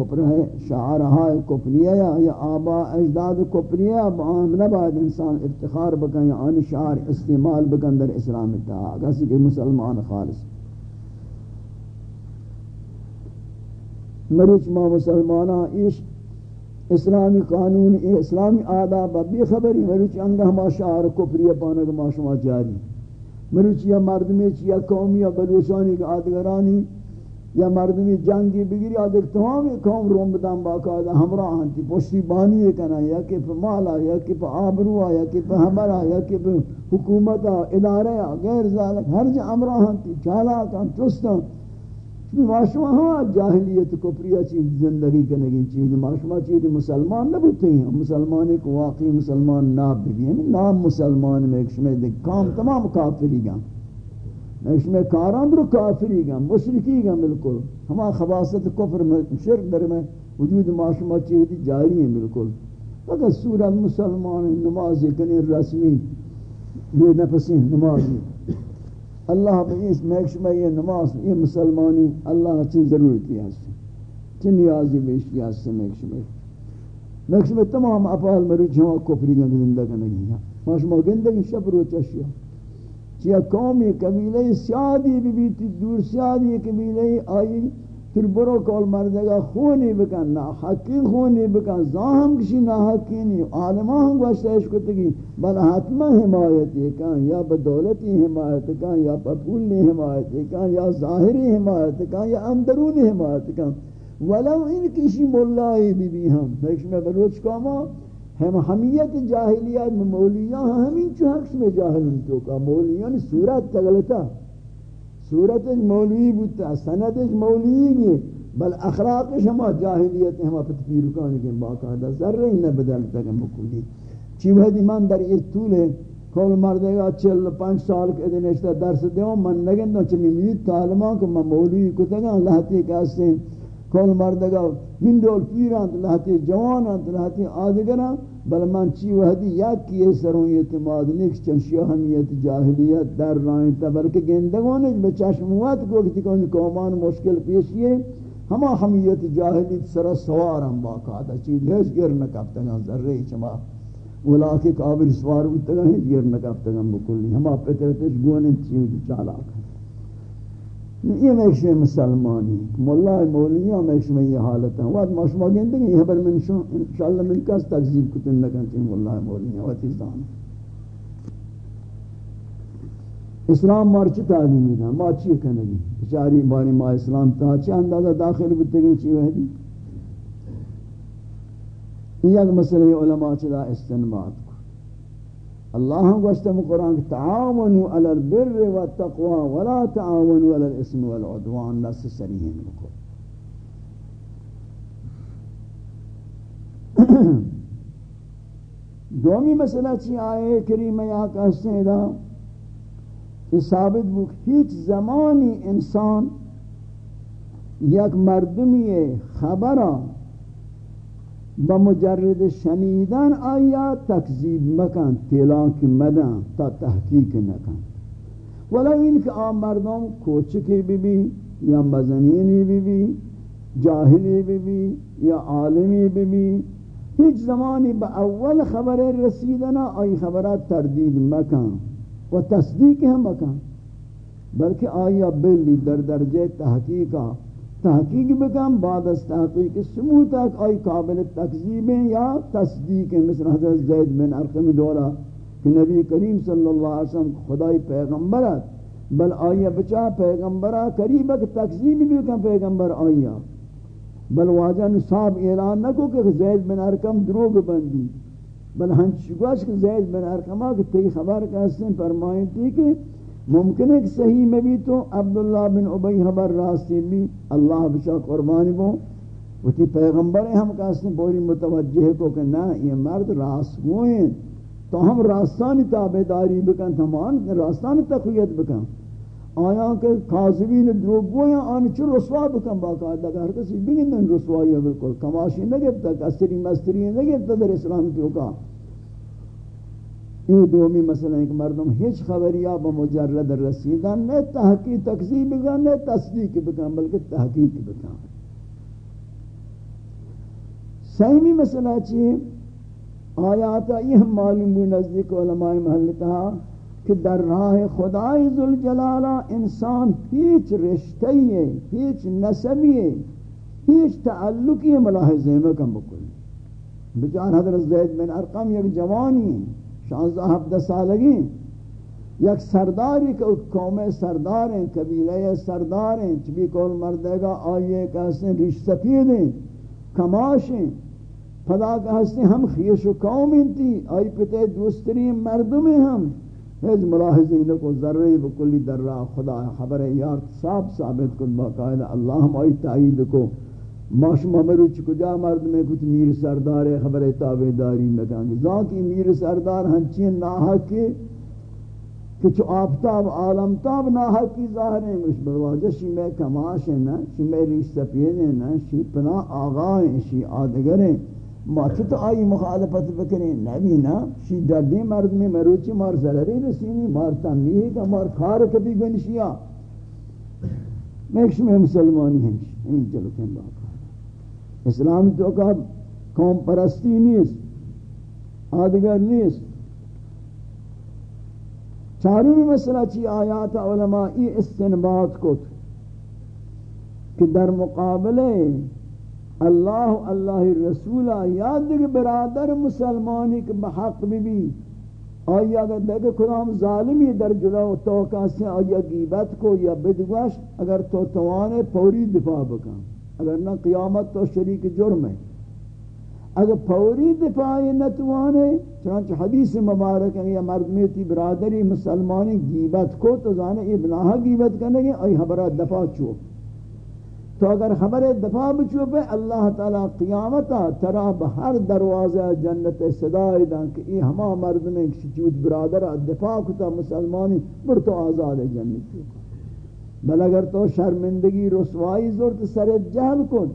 کفر ہے، شعار ہے کفریہ یا آبا اجداد کفریہ بعام نباد انسان افتخار بکن یا آن شعار استعمال بکن در اسلام اتحا کسی کہ مسلمان خالص۔ مروچ ما مسلمانہ ایش اسلامی قانون اسلامی آداب بی خبری مروچ انگا ہما شعار کفریہ پانک ما شما جاری۔ مروچ یا مردمی چیا قومی، یا بلوچانی کا آدگرانی یا مردمی جنگی بگیری آدھے تمام قوم روم بدن باقاعدہ ہمراہ ہنتی پشتی بانی کنا یا کہ پہ مالا یا کہ پہ آبروا یا کہ پہ ہمرا یا کہ پہ حکومتا ادارہ غیر ذالک، ہر جا ہمراہ ہنتی چالاکا چستا چونی معاشمہ ہاں جاہلیت کپریہ چیز زندگی کنگی چیز معاشمہ چیز مسلمان نبوتے ہیں مسلمان ایک واقعی مسلمان ناب بھی ہیں نام مسلمان میں ایک شمیل دیکھ کام تمام کافری گا۔ اس میں کاران در کافری گا، مشرکی گا بالکل۔ ہما خباست کفر میں، شرک در میں وجود معاشمہ چیزی جاری ہیں بالکل۔ فقط سورہ مسلمان نماز کنی رسمی، یہ نفسی نمازی اللہ اس محکمہ یہ نماز، یہ مسلمانی اللہ چیز ضرورتی ہے۔ چی نیازی بیشتی ہے سے محکمہ محکمہ تمام افعال مروچ ہوا کفری گا زندگا نہیں ہے معاشمہ گندگی شب رو چشیہ چیا قومی قبیلہ سیادی بھی بیتی دور سیادی قبیلہ آئی پھر برو کول مردگا خونی بکن، نا حقی خونی بکن ظاہم کشی نا حقی نہیں عالمہ ہم گوشتا اشکتگی بل حتمہ حمایتی کن یا بدولتی حمایت کن یا پپولی حمایت کن یا ظاہری حمایت کن یا اندرونی حمایت کن ولو ان کشی مولائی بھی بھی ہم میں بلوچ کاما ہم ہمیت جاہلیت میں مولیاں ہمیں چو حقش میں جاہلن تو کا مولیاں صورت تغلطا صورت مولوی بودتا سندش مولوی گی بل اخلاقش ہما جاہلیت ہما پتپیرکانی کے باقاعدہ ذرہ ہی نہ بدلتا کہ چی وحدی من در اس طول ہے۔ مردے گا چل پانچ سال کے دن اشتا درس دیوں من نگن دو چمی میت تعلمان کہ من مولوی کتگا اللہ تی کہاستے ہیں کول مردگا، من دول پیران لہتی جوانان لہتی آدگران بل من چی وحدی یک کیے سروں اعتماد نیک چنشیہ ہمیت جاہلیت در رائن تا بلکہ گندگونے بچشموات کو کتی کونی قومان مشکل پیشیے ہما ہمیت جاہلیت سر سوار ہم باقاعدہ چیز ہیچ گر نکبتگا ذرے چما. اولا کے قابل سوار ہوتگا ہیچ گر نکبتگا بکلی. ہما پترتش گونے چیز چالاک. ہے یہ میکش مسلمانی مولا مولیاں میکش میں یہ حالت ہیں وقت معشمہ گئندے گے یہ بر من شو، انشاءاللہ من کس تکذیب کتن لکن چاہیے مولا مولیاں وقت ازدان اسلام مارچی تعلیمی دا ما چی کنگی؟ بچاری باری ما اسلام تا چی اندازہ داخل بتے بتگی چی وحدی؟ یہ ایک مسئلہ علماء چلا استنباد کو اللہ ہم گوشتم قرآن کہ تعاونوا علی البر والتقوى ولا تعاونوا علی الاسم والعدوان نس سریحین بکو دومی مسئلہ چی آئے کریمہ یا کہستے ہیں دا یہ ثابت بک ہیچ زمانی انسان یک مردمی خبرہ بمجرد شنیدن آیا تکذیب مکن تیلان کی مدن تا تحقیق نکن. ولو این کہ آم مردم کوچکی بھی بھی یا مزنینی بھی بھی جاہلی بھی بھی یا عالمی بھی بھی ہیچ زمانی با اول خبر رسیدنا آئی خبرات تردید مکن و تصدیق ہم مکن. بلکہ آیا بلی در درجہ تحقیقہ تحقیق بکم بعد از تحقیق سموت تک آئی قابل تکذیب یا تصدیق، مثل حضرت زید بن ارقم دورا کہ نبی کریم صلی اللہ علیہ وسلم خدای پیغمبرت بل آیا بچا پیغمبرہ قریب کہ تکذیب بھی کم پیغمبر آیا. بل واجہ نصاب اعلان نہ کو کہ زید بن ارقم دروگ بندی بل ہنچ گوش کہ زید بن ارقمہ کہ تی خبر کا حسن فرمائیں تھی کہ ممکن ہے کہ صحیح میں بھی تو عبداللہ بن عبی حبر راستے بھی اللہ بشا قربانی بو وہ تی پیغمبر ہیں ہم کہتے ہیں بولی متوجہ کو کہ نا یہ مرد راست گوئیں تو ہم راستانی تابداری بکن تمام راستانی تقویت بکن۔ آیا کہ قاضبین دروگ گوئیں آنی چو رسوا بکن باقاعدہ کہ ہر کسی بگن رسوائی ہے بالکل، کماشی نگیتا کسری مستری نگیتا در اسلام کیوں کہا یہ دومی مسئلہ ہے کہ مردم ہیچ خبریا بمجرد رسیدن نہ تحقیق تکذیب بکن نہ تصدیق بکن بلکہ تحقیق بکن سیمی مسئلہ چیئے آیاتا یہ معلوم بھی نزدیک علماء محلتہ کہ در راہ خدای ذوالجلالہ انسان ہیچ رشتہی ہے ہیچ نسبی ہے ہیچ تعلقی ملاحظے میں کم بکل بچار حضرت زید بن ارقم یک جوانی ہیں شانزہ ہفتہ سالگی یک سرداری کہ قوم سردار ہیں قبیلہ سردار ہیں چبی کول مردے گا آئیے کہ ہستے ریش سفید ہیں کماش ہیں پدا کہ ہستے ہم خیش و قوم انتی آئی پتے دوستری مردم ہیں ہم ہیچ ملاحظی لکو ذرعی بکلی در راہ خدا خبر یار صاحب ثابت کن باقاعدہ اللہ ہم آئی تعیید کو. ماش ممرو چ کجا مرد میں کچھ میر سردار خبر تابع داری نکان گے ذاتی میر سردار ہنچین ناحق کے کہ آفتاب عالم تاب ناحق کی ظاہر ہیں۔ مش برواجہ شی میں کماش ہے نا، شی میں ریش سفید ہے نا، شی پنا آغا ہیں، شی آدگر ہیں۔ ما تو آئی مخالفت بکریں نبی نا، شی ڈردی مرد میں مروچی مار ضرری رسینی، مار تنبیہ کا مار کھار کبھی گنشیا میں ایک شمی مسلمانی ہیں۔ چلو کہیں بات اسلام تو کا قوم پرستی نیست، آدگر نیست۔ چاروی مسئلہ چی آیات علماء ای استنباط کت کہ در مقابلے اللہ اللہ رسولہ یاد دیکھ برادر مسلمانی کے بحق بھی بھی۔ آئی اگر دیکھ کلام ظالمی در جلو توقع سے آئی گیبت کو یا بدگوش اگر تو توانے پوری دفاع بکن۔ اگر نہ قیامت تو شریک جرم ہے۔ اگر فوری دفاعی نتوانے چنانچہ حدیث مبارک ہے یا مردمیتی برادری مسلمانی گیبت کو تو زانے ابناہ گیبت کرنے گے، ای خبرہ دفاع چو تو اگر خبر دفاع بچو پہ اللہ تعالی قیامتا ترا بہر دروازہ جنت صدای دن کہ ای ہما مرد میں چوت برادر دفاع کتا مسلمانی بر تو آزاد جنت چوکا بل اگر تو شرمندگی رسوایی زرد سرت جمع کن.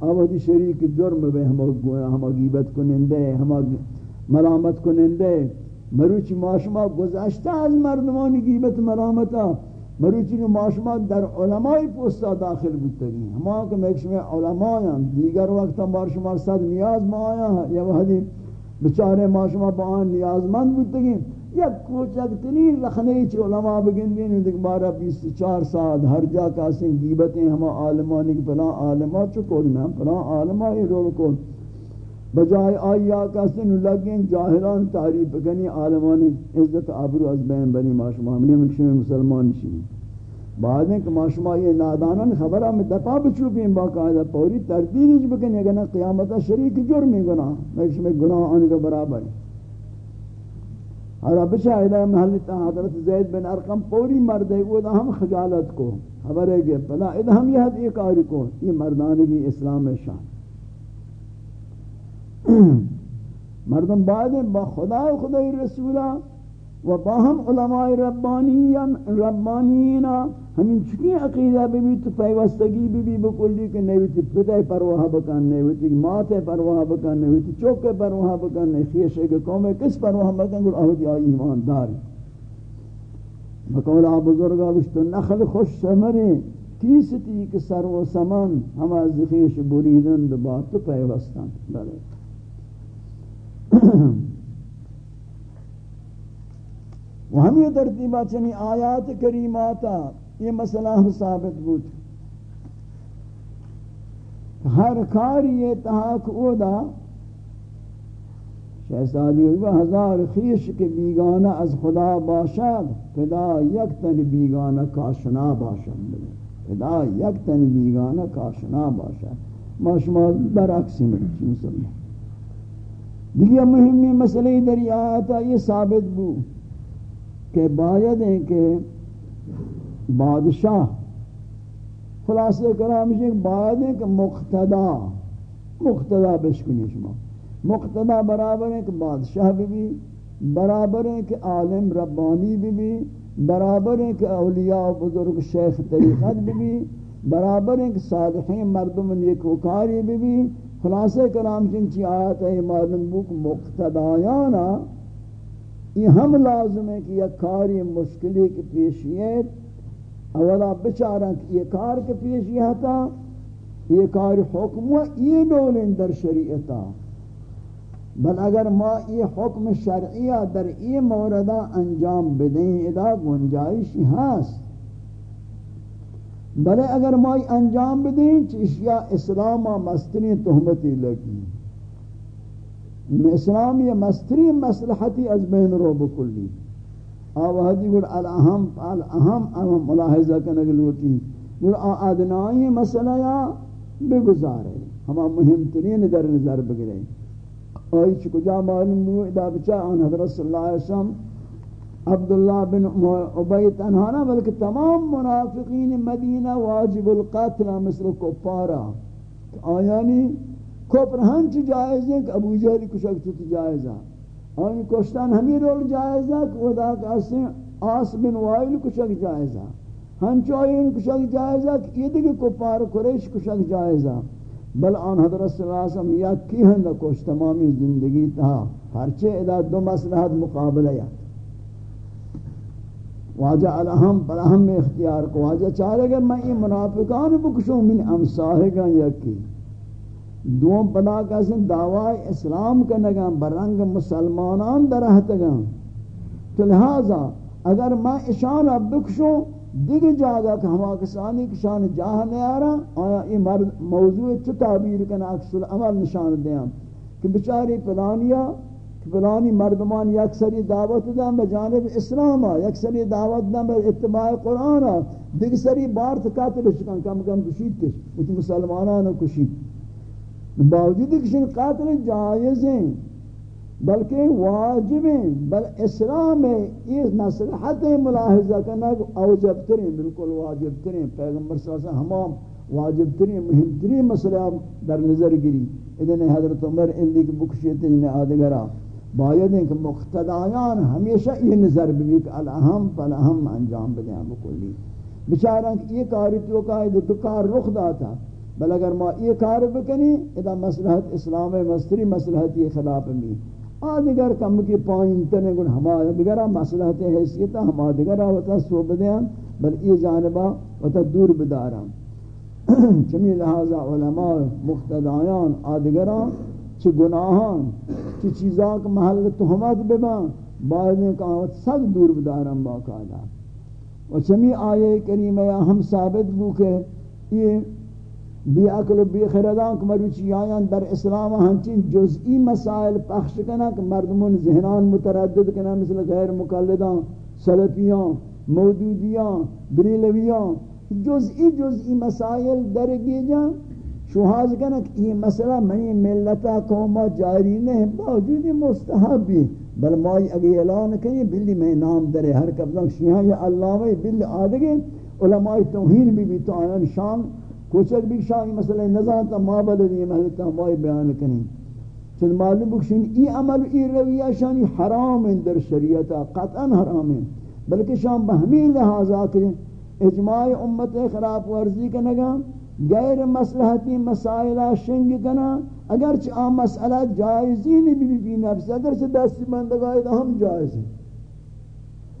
آبادی شریک جرم به ہما گیبت کننده ہما ملامت کننده. مروچی ما شما گذشته از مردمان گیبت ملامتا؟ مروچی ما شما در علمای پوستا داخل بودتگی کم که مکشم علمای ہیں دیگر وقتا بار شما صد نیاز ما آیا؟ یا وحدی بچارے ما شما با آن نیازمند بودتگیم یک کوچک تنین رخنی چی علماء بگن دین دیکھ بارہ بیس چار سال ہر جا کا کاسیں گیبتیں ہما عالمانی کی پلان عالمہ چکو میں پلان عالمہ یہ رول کو بجائے آئی آقا سن لگیں جاہلان تعریف کنی، عالمانی عزت عبرو از بین بنی معاشمہ ہمیں مکشم مسلمان شیئے بعد ہیں کہ معاشمہ یہ نادانان خبرہ میں دفع بچوپیں باقاعدہ پوری تردید بکنی، اگر نا قیامتہ شریک جرمی گناہ مکشم گناہ آنے کا برابر ہے اور بشاہدہ محلی حضرت زید بن ارقم پوری مرد ہے، وہ ہم خجالت کو۔ خبر ہے کہ پلا ادھا ہم یہ حد یہ کو۔ یہ مردانگی اسلام شان۔ مردم بعد با خدا و خدای رسولا و با ہم علماء ربانیین ربانینا ہمیں چکی عقیدہ بی بی تو پیوستگی ببی بکلی که نیویتی پده پرواها بکن نیویتی مات پرواہ بکن نیویتی چوک پرواہ بکن نیخیش کے قوم کس پرواہ بکن گل آهدی آئی ایمان داری. آب بزرگا بشتو نخل خوش سمره. کیستی کہ سر و سمان همه از خیش دو بات تو پیوستند بله. و ہمیں ترتیبہ چنی آیات کریماتا یہ مسئلہ ہم ثابت بود۔ ہر کاری یہ تحاک اودا شہزادی ہوئی ہزار خیش کے بیگانہ از خدا باشد۔ فدا یک تن بیگانہ کاشنا باشد۔ فدا یک تن بیگانہ کاشنا باشد۔ ما شما برعکسی میں مسلمان۔ دیگر مہمی مسئلہ در آیتا یہ ثابت بو کہ باید ہے کہ بادشاہ خلاصہ کرام ہے باید ہے کہ مقتدا مقتدا بشکنی شما۔ مقتدا برابر ہے کہ بادشاہ بھی بھی برابر ہے کہ عالم ربانی بھی بھی برابر ہے کہ اولیاء و بزرگ شیخ طریقت بھی بھی برابر ہے کہ صالحین مردم نیکوکاری بھی بھی خلاصہ کلام چنچی آیت ہے، معلوم بک مقتدایانا، یہ ہم لازم ہے کہ یہ کاری مشکلی کی پیشیت اولا بچارا یہ کار کے پیشی تھا یہ کار حکم و یہ دولن در شریعتا۔ بل اگر ما یہ حکم شرعیہ در یہ موردہ انجام بدیں، ادا گنجائش ہاست۔ بلے اگر مائی انجام بدیں چیشیا اسلام مستری تہمتی لگی۔ اسلام یہ مستری مسلحتی از بین رو بکلی۔ آوہدی گوڑ الاہم الاہم اہم ملاحظہ کنگ لوٹی۔ گوڑ آدنائی مسئلہ یا بگزارے۔ ہما مہم ترین در نظر بگرے۔ آئی چکو جا معلوم ہو ادا بچا آن حضرت صلی اللہ علیہ وسلم عبداللہ بن عبی تنہانا بلکہ تمام منافقین مدینہ واجب القتل مثل کپارا آیانی کپر ہنچ جائز ہیں کہ ابو جہلی کشک چوت جائز ہے۔ آیانی کشتان ہمیں رول جائز ہے کہ ودا کہتے ہیں آس بن وائل کشک جائز ہے ہنچ آیین کشک جائز ہے کہ یہ دیکھ کپار قریش کشک جائز ہے بل آن حضرت صلی اللہ علیہ وسلم یا کی ہندہ کش تمامی زندگی تھا ہرچے ادا دو مسلحات مقابلہ یا واجہ الہم پر اہم میں اختیار کو واجہ چاہے گا میں یہ منافقان بکشوں من امساہ گا یکی دوم پدا کسی دعوی اسلام کا نگا برنگ مسلمانان درہت گا تو لہذا اگر میں اشان اب بکشوں دیکھ جاگا کہ ہما کسانی کشان جاہ میں آ رہا آیا یہ مرد موضوع چو تعبیر کنا اکسل عمل نشان دیں کہ بچاری پلانیا کہ فلانی مردمان یکسری دعوت دن به جانب اسلام یکسری دعوت دن به اتباع قرآن آ۔ دیگه سری بارت قاتل شکن، کم کم کشید کش۔ اتی مسلمانان کشید۔ باوجود کشن قاتل جائز ہیں، بلکہ واجب ہیں، بل اسلام یہ نصلحت ملاحظہ کرنا اوجب ترین، بالکل واجب ترین۔ پیغمبر صلی اللہ علیہ وسلم ہمام واجب ترین مهم ترین مسئلہ در نظر گری ادھنے حضرت عمر اندی کی بکشیت انہیں آدھگرہ۔ باید ہیں کہ مقتدایان ہمیشہ یہ نظر بھی کہ الاہم فالاہم انجام بدیں ہم کلی بچارہ کہ یہ کاری تو کا ہے تو کار رخ داتا۔ بل اگر ما یہ کار بکنی ادا مصلحت اسلام مستری مصلحت یہ خلاف میں آدگر کم کی پائن تنے گن ہما دیگرہ مصلحت حیثیتا ہما دیگرہ وطا سو بل یہ جانبہ وطا دور بداراں چمی لہذا علماء مقتدایان آدگران چھ گناہان چھ چیزاں کا محل تہمت ببان بعض نے کہا سگ دور بدارم باقاعدہ و چمی آیے کریمہ ہم ثابت بو کہ یہ بی عقل و بی خردان کہ مروچی آیان در اسلام ہنچین جزئی مسائل پخش کنا کہ مردمون ذہنان متردد کنا مثل غیر مقلدان، سلفیان، مودودیان، بریلویان. جزئی جزئی مسائل در گیجان شوہاز کنا کہ یہ مسئلہ منی ملتا قوما جاری نہیں باوجود مستحب بھی بل مائی اگے اعلان کریں بلی میں نام درے ہر قبضہ شیعہ یا علامہ بلی آدھگے علماء توہین بھی بھی تو آیان شان کوچک بھی شان مسئلہ نظام تا ما بلدی محلتا مائی بیان کریں چل معلوم بکشن ای عمل ای رویہ شانی حرام در شریعتا، قطعا حرام ہے بلکہ شان بہمی لحاظا کریں اجماع امت خراب ورزی کا نگا غیر مسلحتی مسائلہ شنگ کنا۔ اگرچہ آم مسئلہ جائزی نہیں بھی بھی نفس، اگرچہ دستی بندگائی دا ہم جائز ہیں۔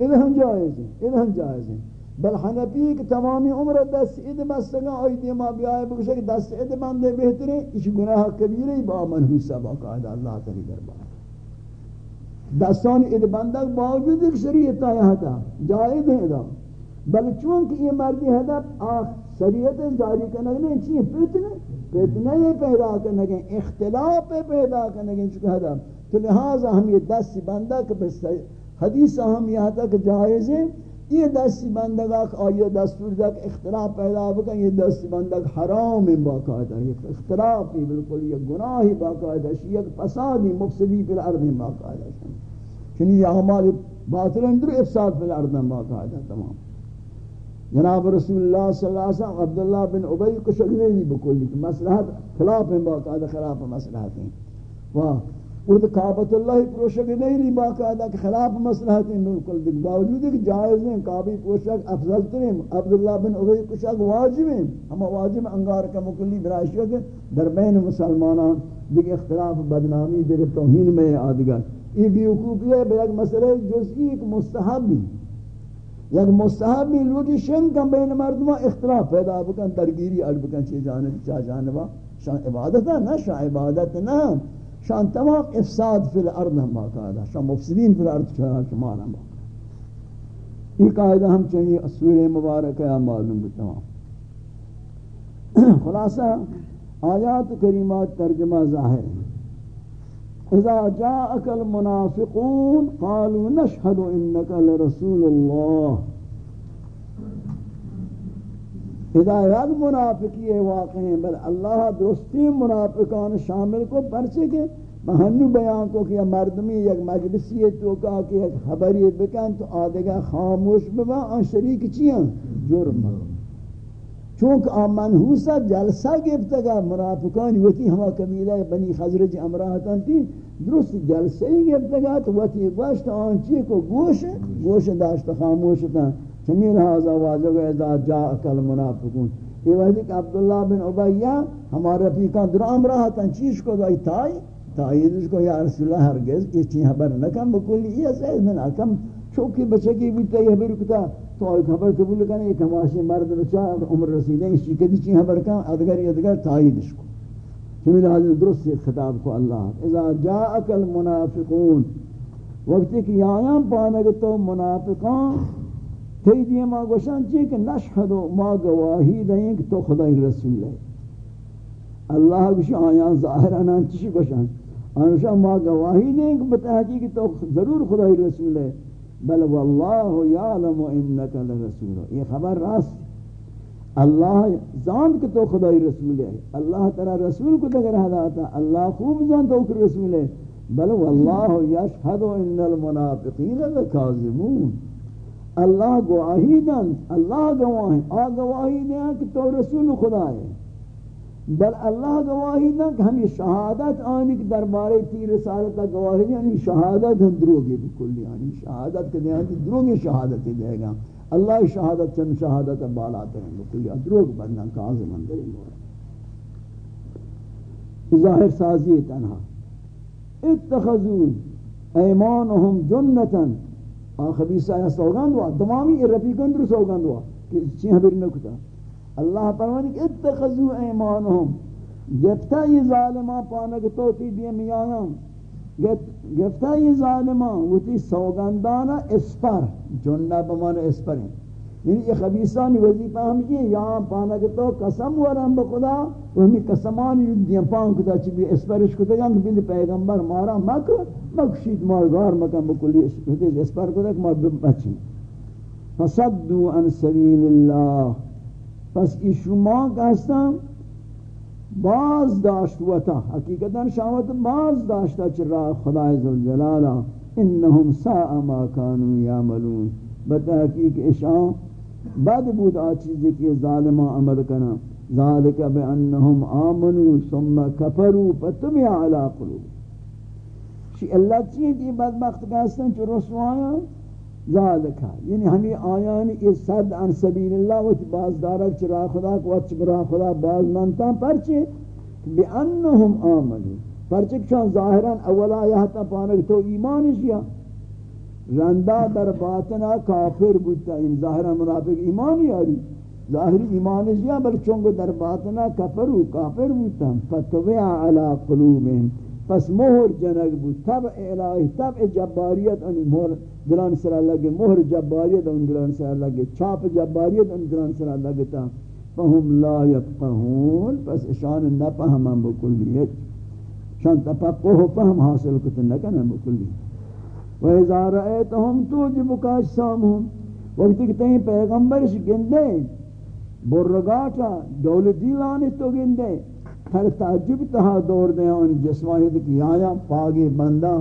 ادھا ہم جائز ہیں ادھا ہم جائز ہیں۔ بل حنفی کہ تمامی عمر دست اد بستگا آئی دیما بیائے بکشے کہ دست اد بندے بہترے اس گناہ کبیرے با منحوسہ باقاعدہ اللہ تعالی دربار. دستان اد بندگ باوجود ایک شریعت آیا تھا جائز ہیں ادا بل چونکہ یہ مردی ہدف آخ، شریعت جاری کرنے نہیں چیئے فتنے فتنے یہ پیدا کرنے گے اختلاف پیدا کرنے گے چونکہ ہدف تو لہذا ہم یہ دست بندہ کہ حدیث ہم یہاں تک جائز ہیں یہ دستی بندگا کہ آئیے دستور دا کہ پیدا بکن یہ دستی بندگ حرام باقاعدہ یہ اختلاف ہی بالکل یہ گناہ باقاعدہ یہ فسادی مفسدی فی الارض باقاعدہ چنی یہ اعمال باطل اندر افساد فی الارض باقاعدہ تمام. جناب رسول اللہ صلی اللہ علیہ وسلم، عبداللہ بن عبی کو شگنے نہیں بکلی مسلحت خلاف باقاعدہ خلاف مسلحت ہیں واہ خود کعبۃ اللہ پروشک نہیں لی باقاعدہ کہ خلاف مصلحت ہیں، بالکل دیکھ باوجود کہ جائز ہیں، کعبی پروشک افضل ترین عبداللہ بن عبی پروشک واجب ہیں، ہم واجب انگار کا مکلی برائشہ کے دربین مسلمانان دیکھ اختلاف بدنامی، دیکھ توہین میں آدگر یہ بیوقوفی ہے، بے ایک مسئلہ جزئی ایک مستحب بھی یک مستحب بھی لوگی شن کم بین مردمہ اختلاف پیدا بکن، درگیری اڑ بکن، چی جانب، چا جانبا شان عبادت ہے نا شان عبادت نہ شان تمام افساد فی الأرض ہم باقاعدہ شان مفسدین فی الأرض شمار ہم باقاعدہ یہ قاعدہ ہم چاہیے سورہ مبارک ہے معلوم تمام. خلاصہ آیات کریمات ترجمہ ظاہر اذا جاءك المنافقون قالوا نشهد انك لرسول الله. ہدایت منافقی ہے واقع ہیں، بل اللہ درستی منافقان شامل کو پرچے کے بہنو بیان کو کہ مردمی، یک مجلسی تو کا کہ ایک خبری بکن تو آدھگا خاموش ببا، آن شریک چیاں جرم چونکہ آن منحوسا جلسہ گفتا گا منافقان وتی ہما قبیلہ بنی خزرج امراہتان تھی درست جلسہ ہی گفتا گا تو وتی گوشت آن چی کو گوش گوش داشت خاموش تھا۔ چمی لہذا واضح گئے اذا جا اکل منافقون یہ وحدی کہ عبداللہ بن عبیہ ہمارے رفیقان در امرہ تن چیش کو دائی تائی تائی دش کو یا رسول اللہ ہرگز یہ چیز حبر نکم بکلی یہ سید من اکم چوکی بچکی بھی تی حبر کتا، تو آئی خبر قبول کرنے ایک ہماشی مرد بچا عمر رسیدیں اس چیز کدی چیز حبر کن ادگر ادگر تائی دش کو۔ چمی لہذا درست خطاب کو اللہ۔ اذا جا اکل منافقون وقتی کہ یہاں پانک تو منافقان تی دیئے ما گوشان چیئے کہ نشہدو ما گواہی دیں کہ تو خدای رسول ہے اللہ گوشی آیان ظاہر انان گوشان؟ آنشان ما گواہی دیں کہ بتحقی کہ تو ضرور خدای رسول ہے بل واللہ یعلم انکا لرسول. یہ خبر راست. اللہ زان کہ تو خدای رسول ہے اللہ ترہ رسول کو دگر حداتا اللہ خوب زان تو رسول ہے بل واللہ یشہد ان المنافقین لکاظمون اللہ گواہی دن، اللہ گواہی، آ گواہی دیں کہ تو رسول خدا ہے۔ بل اللہ گواہی دن کہ ہم یہ شہادت آنی کہ دربارے تی رسالت کا گواہی دیں یعنی شہادت ہم دروگی بکل یعنی شہادت کے دیں یعنی دروگی شہادت دے گا۔ اللہ شہادت چند شہادت بالاتے ہیں، بکل، یا دروگ بننا کازم اندر ظاہر سازی تنہا۔ اتخذون ایمانهم جنتاً آن خبیثہ یا سوگند ہوا تمامی رفیقان در سوگند ہوا کہ چی حبر نکتا۔ اللہ فرمانی کہ اتخذو ایمانہم، گفتا یہ ظالمان پانک توتی دیم یانم گفتا یہ ظالمان وہ تی سوگندانا اسپر، جنہ بمانا اسپر ہیں۔ یعنی یہ خبیصانی وظیفہ ہم کی یہاں پانا کہ تو قسم ورم بخدا وہ ہمیں قسمانی دیاں پان کتا چی بھی اسپرش کتا جانگ بلی پیغمبر مارا مکر مکشید مارگار مکم بکلی اسپر کتا کہ مار بچی. فصدو عن سبیل اللہ. پس ای شما کہستا باز داشت وتا حقیقتا شاوت باز داشتا چی راہ خدای ذوالجلالہ انہم ساء ما کانو یعملون. بتحقیق اشان بعد بود آ چیزی کہ ظالمان عمل کنا ذالک بانہم آمنوا ثم کفروا فتبع علی قلوب. شی اللہ چیئے کہ بدبخت کہستن چو رسوایا ذالک یعنی ہمیں آیان اس صد عن سبیل اللہ وچ باز دارک چرا خدا کو وچ برا خدا باز منتا پرچے بانہم آمنوا. پرچے چون ظاہرا اولا یہتا پانک تو ایمان شیا رندا در باطنا کافر بودتا، این ظاہر منافق ایمانی آری. ظاہری ایمان جیا بل چونگو در باطنا کفر و کافر بودتا، فتوع علا قلوبهم. پس مہر جنگ بود. طبع الہی، طبع جباریت ان مہر دلان سر لگے، مہر جباریت ان دلان سر لگے، چاپ جباریت ان دلان سر لگتا فهم لا يفقهون. پس اشان نپہمان بکلیت. شان تفقه فهم حاصل کتن نکنن بکلیت. وَإِذَا رَأَيْتَهُمْ تُعْجِبُكَ أَجْسَامُهُمْ وقتی کہ تہیں پیغمبرش گندے برگاٹا دولتی لانے تو گندے ہر تعجب تہا دور دیں ان جسمانی کی آیا، پاگی بندہ.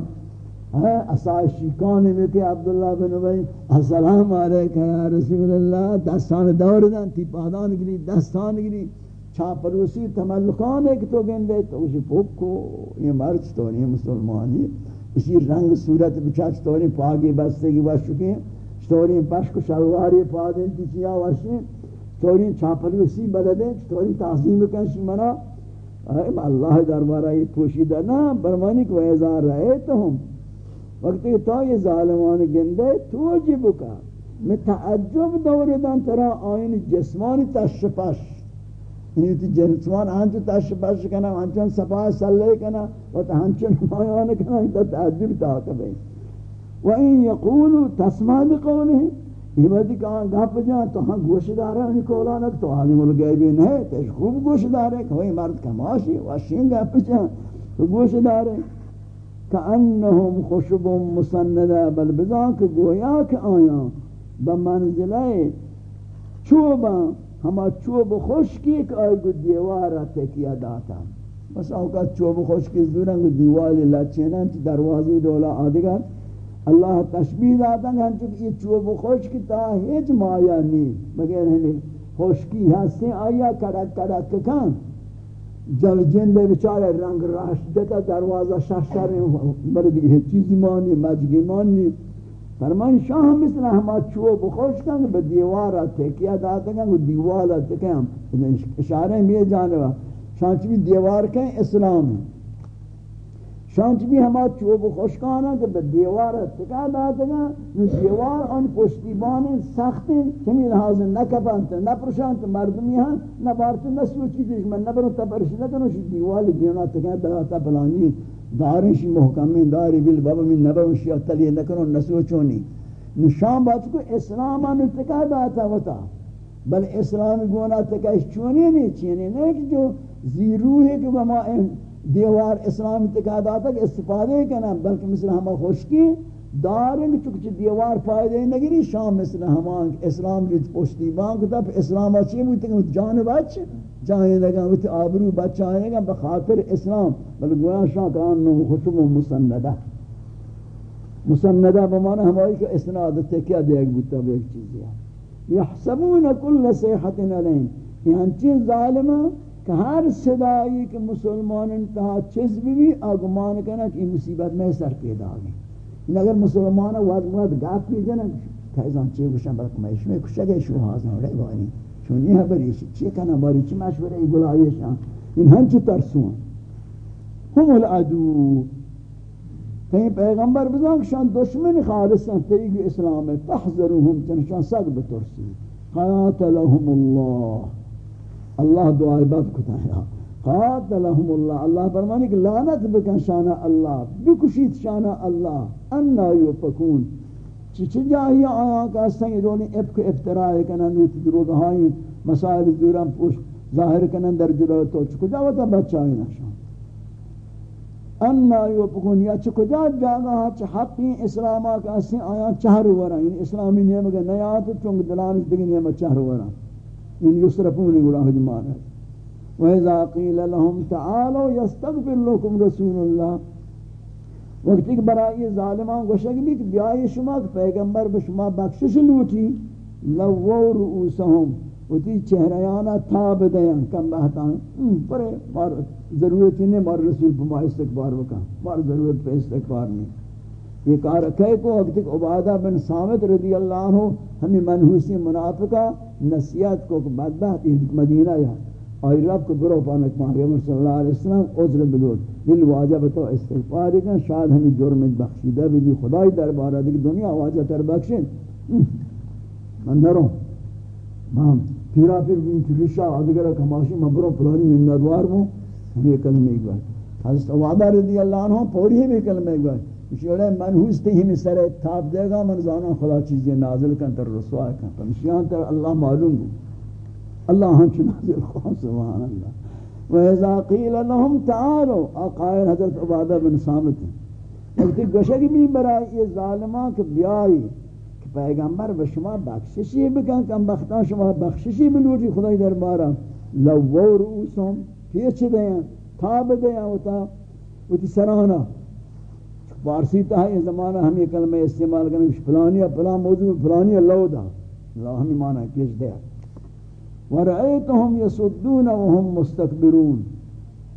ہے اسائی شیکان میں کہ عبداللہ بن عبی السلام علیکہ یا رسول اللہ. دستان دور دیں تی پادان گری دستان گری. چھاپروسی تملکان ایک تو گندے تو اسی پوکو یہ مرچ تو نہیں مسلمانی. اسی رنگ صورت بچا چطوری پاگی بستگی باشکیں چطوری پشک شلواری پادیں تیچیا واشیں چطوری چاپلی سی بددیں چطوری تعظیم کنشی منا اللہ دربارہ یہ پوشیدہ نا برمانی کو ایزار رہے تو ہم. وقتی تو یہ ظالمان گندے تو جبکا کا میں تعجب دور دان ترا آئین جسمانی تشپش. یعنی تی جنسوان ہنچو تش بش کنا ہنچو صفا صلی کنا و تا ہنچو نمایان کنا تا تعجب تا کبھی و این یقولو تسمع بقوله یہ بادی کہاں گپ جا تو ہاں گوش دارا ان کو لانک تو عالم الغیب نہیں تے خوب گوش دارے کوئی مرد کماشی واشین گپ جا تو گوش دارے کانہم خشب مسندہ، بل بذاک گویا کہ آیا بمنزلہ چوباں ہما چوب خشکی ایک آئی کو دیوارا تکیہ داتا بس اوقات چوب خشکی زورن کو دیوالی لچینن چی دروازی دولا آدگر اللہ تشبیح داتا کہ ہنچک یہ چوب خشکی تا ہیچ مایا نہیں مگر ہمیں خشکی ہستیں آیا کڑک کڑک کن. جل جندے بچارے رنگ راش دیتا دروازہ شاشتر بردی ہے چیزی مانی، مجگی مانی. فرمان شاہ مثل ہما چوب خوش کن با دیوارا تکیہ داتا کن دیوالا تکیم اشارہ میں جانبا شانچ بھی دیوار کن اسلام. شانچ بھی ہما چوب خوش کانا کہ با دیوارا تکیہ داتا کن دیوار ان پشتیبان سخت چمی لحاظ نکپانتا نپرشانتا مردمی ہاں نبارتا نسوچی دشمن نبرو تپرشی لکنو شی دیوال دیونا تکیہ داتا پلانی دارش محکمین، داری بل بابا من نبا شیعہ تلی نکنو نسو چونی. نشان بات کو اسلام آنو تکا داتا وطا. بل اسلام گونا تکا چونی نہیں چینی. نہیں جو زیرو ہے کہ بما دیوار اسلام تکا داتا کہ استفادے کنا بلکہ مثل ہما خوشکی دارنگ چکچ دیوار فائدے نگری شام مثل ہما اسلام جت پشتی بانک تب اسلام اچھی بودتا کہ جانب اچھ چاہے لگا وہ آبرو بچائے گا بخاطر اسلام بل گویا شاہ کان نو خشب مسندہ۔ مسندہ بمانا ہماری کا اسناد تے کیا دے گا بتا ایک چیز ہے۔ یحسبون کل صیحت علیم یہ چیز ظالمہ کہ ہر صدائی کہ مسلمان انتہا چیز بھی بھی آگمان کرنا کہ مصیبت میں سر پیدا آگئی اگر مسلمان واد مراد گاپ بھی جنگ کہ ازان چیز گوشن بلکہ میں اس میں کشگے شو حاضر رہے بانی چونی خبری چی کنا باری چی مشوره ای گلایشان؟ این هم چی ترسون هم العدو. کہیں پیغمبر بزن شان دشمن خالصن تیگ اسلام فحذروهم چنشان سگ بترسی قاتلهم الله. اللہ دعائی بات کتا ہے قاتلهم اللہ اللہ فرمانے کہ لعنت بکن شانہ اللہ بکشید شانہ اللہ انا یوفکون. چی چی جاہی آیا کہ اس سنگی سنگ رونی ابک افترائی کنن ویت دروگ ہائی مسائل دوران پوش ظاہر کنن در جلو تو چکو جاوتا بچائی نشان؟ انا یوفکون یا چکو جا جاگا چی حقی اسلاما کا اسی آیا چہر ورا یعنی اسلامی نیم کہ نیات چونگ دلانش دگی نیم چہر ورا یعنی یسرفونی گڑا حجمان ہے. وَإِذَا قِيلَ لَهُمْ تَعَالَوْ يَسْتَغْفِرْ لَكُمْ رَسُولُ اللَّهِ وقتی کہ برای ظالمان گوشک بھی کہ بیائی شما کہ پیغمبر بشما بخشش لوٹی لَوَّوْ رُؤُسَهُمْ وتی چہریانا تاب دیاں کم بہتاں پرے مار ضرورت نہیں مار رسول پما استقبار بکا مار ضرورت پہ استقبار نہیں یہ کار کہے کو وقت عبادہ بن سامت رضی اللہ عنہ، ہمیں منحوسی منافقہ نصیحت کو بدبہت مدینہ یہاں آئی رب کو برو پانک محرم صلی اللہ علیہ وسلم عذر بلوٹ دل واجب تو استغفار کن، شاید ہمیں جرم بخشیدہ بھی بھی خدای دربارہ دیکھ، دنیا واجہ تر بخشن من نروں مام پیرا پھر بھی انتو آدھگرہ کماشی من برو پلانی من ندوار مو، ہمیں کلمہ ایک بات حضرت عبادہ رضی اللہ عنہ پوری ہمیں کلمہ ایک بات مشہورے منحوس تی ہمیں سر تاب دے گا، من زانا خدا چیزیں نازل کن، تر رسوا کن۔ پمشیان تر اللہ معلوم گو۔ اللہ ہم چنازل خواه سبحان اللہ وَإِذَا قِيلَ لَهُمْ تَعَالُوا آقائر حضرت عبادہ بن سامت ہیں وقتی گوشک بھی برای یہ ظالمان کہ بیائی کہ پیغمبر بشما بخششی بکن کم بختان شما بخششی بلوٹی خدای دربارا. لوو رؤوسهم پیچ دیں تاب دیں ہوتا وتی سرانا. فارسی تا ہے زمانہ ہم یہ کلمہ استعمال کرنے فلانی فلان موضوع فلانی لو دا اللہ ہمیں مانا پیچ دیں ورأيتهم يسدون وهم مستكبرون.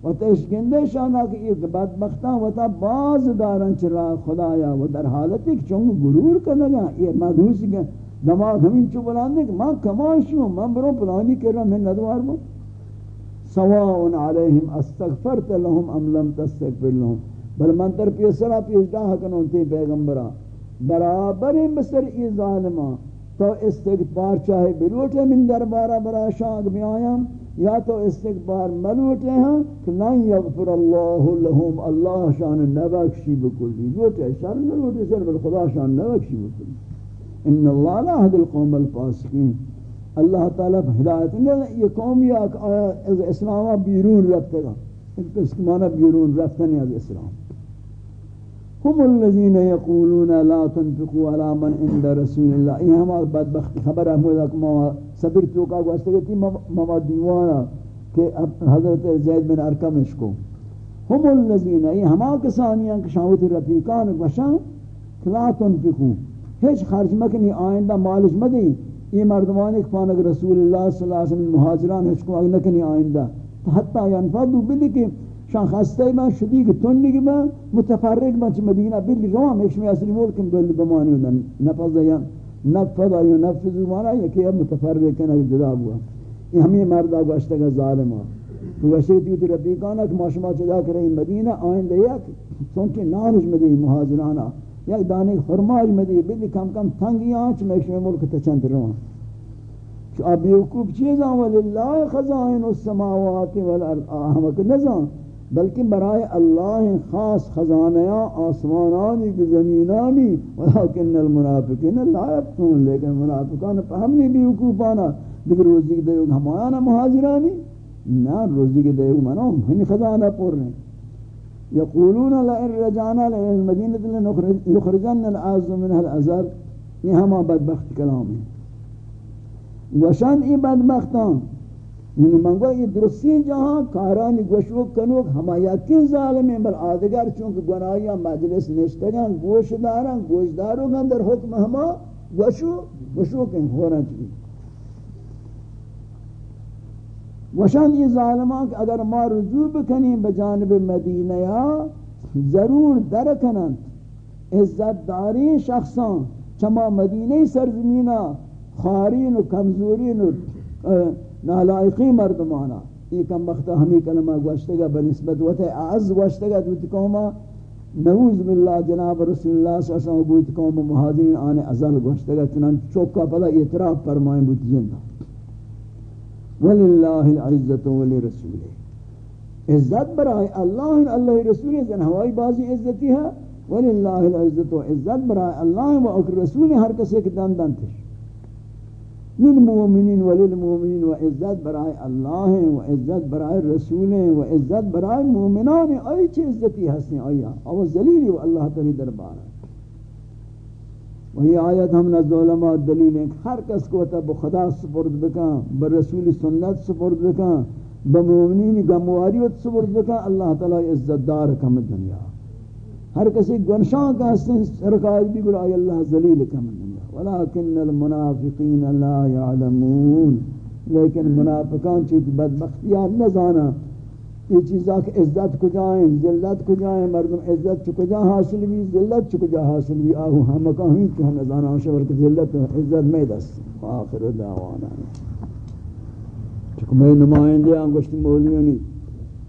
و تشکندے شانا کہ یہ بدبختان و تا باز دارن چرا خدایا و در حالت ایک چونگ گرور کرنگا یہ مدھوسی کہ دماغ ہمیں چو بلاندے کہ ماں کماشی ہوں میں برو پلانی کر رہا میں ندوار بوں سواء علیہم استغفرت لهم ام لم تستغفر لهم بل من تر پیسرا پیش ڈاہ کنون تی پیغمبرا برابر بسر ای ظالمان تو استغفار چاہے بلوٹے من دربارہ برا شاگ میں آیا یا تو استغفار ملوٹے ہیں کہ نہیں یغفر اللہ لهم اللہ شان نبکشی بکلی۔ لوٹے شر نلوٹے شر بل خدا شان نبکشی بکلی۔ ان اللہ لا حد القوم الفاسقین۔ اللہ تعالیٰ ہدایت نہیں یہ قوم یا اسلام بیرون رفتے گا اس معنی بیرون رفتنی از اسلام۔ هم الذين يقولون لا تنفقوا على من عند رسول الله. یہ ہم بدبخت خبر ہے مجھے کہ ما صبر تو کا واسطے کہ ما دیوانا کہ حضرت زید بن ارقم اس کو. هم الذين یہ ہم کسانیاں کہ شاوت رفیقان وشان لا تنفقوا. ہیچ خرج مکنی آئندہ مالش مدی یہ مردمان ایک پانک رسول اللہ صلی اللہ علیہ وسلم مہاجران اس کو اگنکنی آئندہ حتی ینفضو بلی کہ شان خسته من شدی که تون نگی من متفرق من چه مدینه بلی روام ایک اصلی ملکم بلی بمانی ودن نفض یا نفض یا نفض مانا یکی اب متفرق کنه جدا بوا یہ ہمیں مردہ گوشتا گا ظالمہ تو گوشتا گا تیوتی رفیقانا کہ معاشمہ چدا کریں مدینہ آئندہ یک. سنچے نانش مدی مہاجرانا یک دانے خرماج مدی بلی کم کم تنگی آنچ میں ایک ملک تچند روان چو اب یوکوب چیزاں وللہ خزائن السماوات والارض. آہمک نظام بلکہ برائے اللہ خاص خزانیاں، آسمانانی کی زمینانی، ولیکن المنافقین لا یبتون لیکن منافقان فہمنی بھی حقوقانا دیکھ روزی کی دیوگ ہمایانا مہاجرانی؟ نا روزی کی دیوگ منو ہمیں خزانہ پور رہے۔ یقولون لئن رجانا لئن المدینة لنخرجن العز منها الازر۔ یہ ہما بدبخت کلام ہے۔ وشان ای بدبختان یعنی منگو یہ درستی جہاں کارانی گوشو کنوک ہما یقین ظالم ہیں بل آدگر چونکہ گناہیاں مجلس نشتگان گوش داران گوش دارو گن در حکم ہما گوشو کن ہونا چکی وشان یہ ظالمان کہ اگر ما رجوع بکنیم بجانب مدینہ یا ضرور درکنن عزت داری شخصان. چما مدینہ سرزمینہ خارین و کمزورین و نالائقی مردمانا. یہ کم وقت ہمیں کلمہ گوشتگا بنسبت وطے اعز گوشتگا دوتی قوما نعوذ باللہ جناب رسول اللہ صلی اللہ علیہ وسلم بوت قوم مہاجرین آنے ازل گوشتگا چنان چوکا پدا اعتراف فرمائیں بوت زندہ وللہ العزت ولی رسولہ عزت برائے اللہ اللہ رسول زن ہوائی بازی عزتی ہے۔ وللہ العزت و عزت برائے اللہ و اکر رسول ہر کسی کے دن دن تش للمؤمنین وللمؤمنین و عزت برائے اللہ و عزت برائے رسول و عزت برائے مومنان ای چی عزتی ہستی آیا؟ او ذلیلی و اللہ تعالی دربار ہے۔ وہی آیت ہم نزد علماء دلیل ہیں ہر کس کو تب خدا سپرد بکا برسول سنت سپرد بکا بمومنین گمواریت سپرد بکا اللہ تعالی عزت دار کم دنیا۔ ہر کسی گنشان کا حسن سرکائی بھی بلائی اللہ ذلیل کم دنیا۔ ولیکن المنافقین لا یعلمون لیکن منافقان چیز بدبختیات نہ زانا. یہ چیزاں کہ عزت کو جائیں ذلت کو جائیں مردم عزت چکو جا حاصل بھی، ذلت چکو جا حاصل بھی، آہو ہم کہیں کہ ہم ازانا شور کہ ذلت عزت میں دست. آخر دعوانا. چکو میں نمائندے آنگوشتی مولیوں نہیں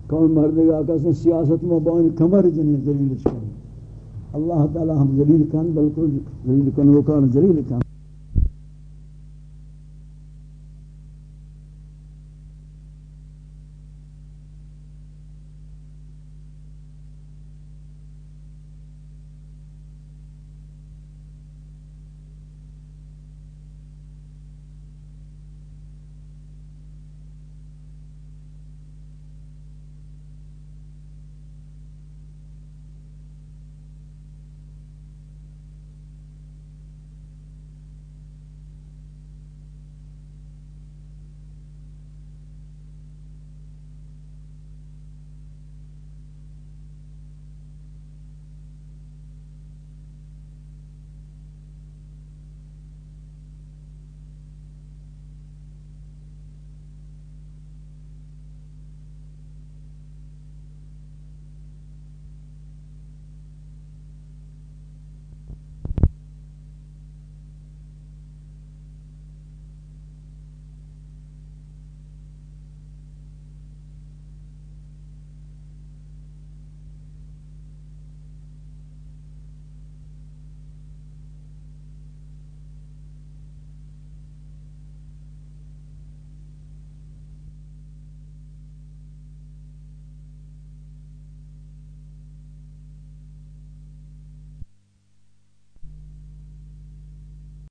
کون مردگا کسی سیاست میں بانی کمر جنہیں ذلیل چکو اللہ تعالی ہم ذلیل کن بلکل ذلیل کن وکان ذلیل کن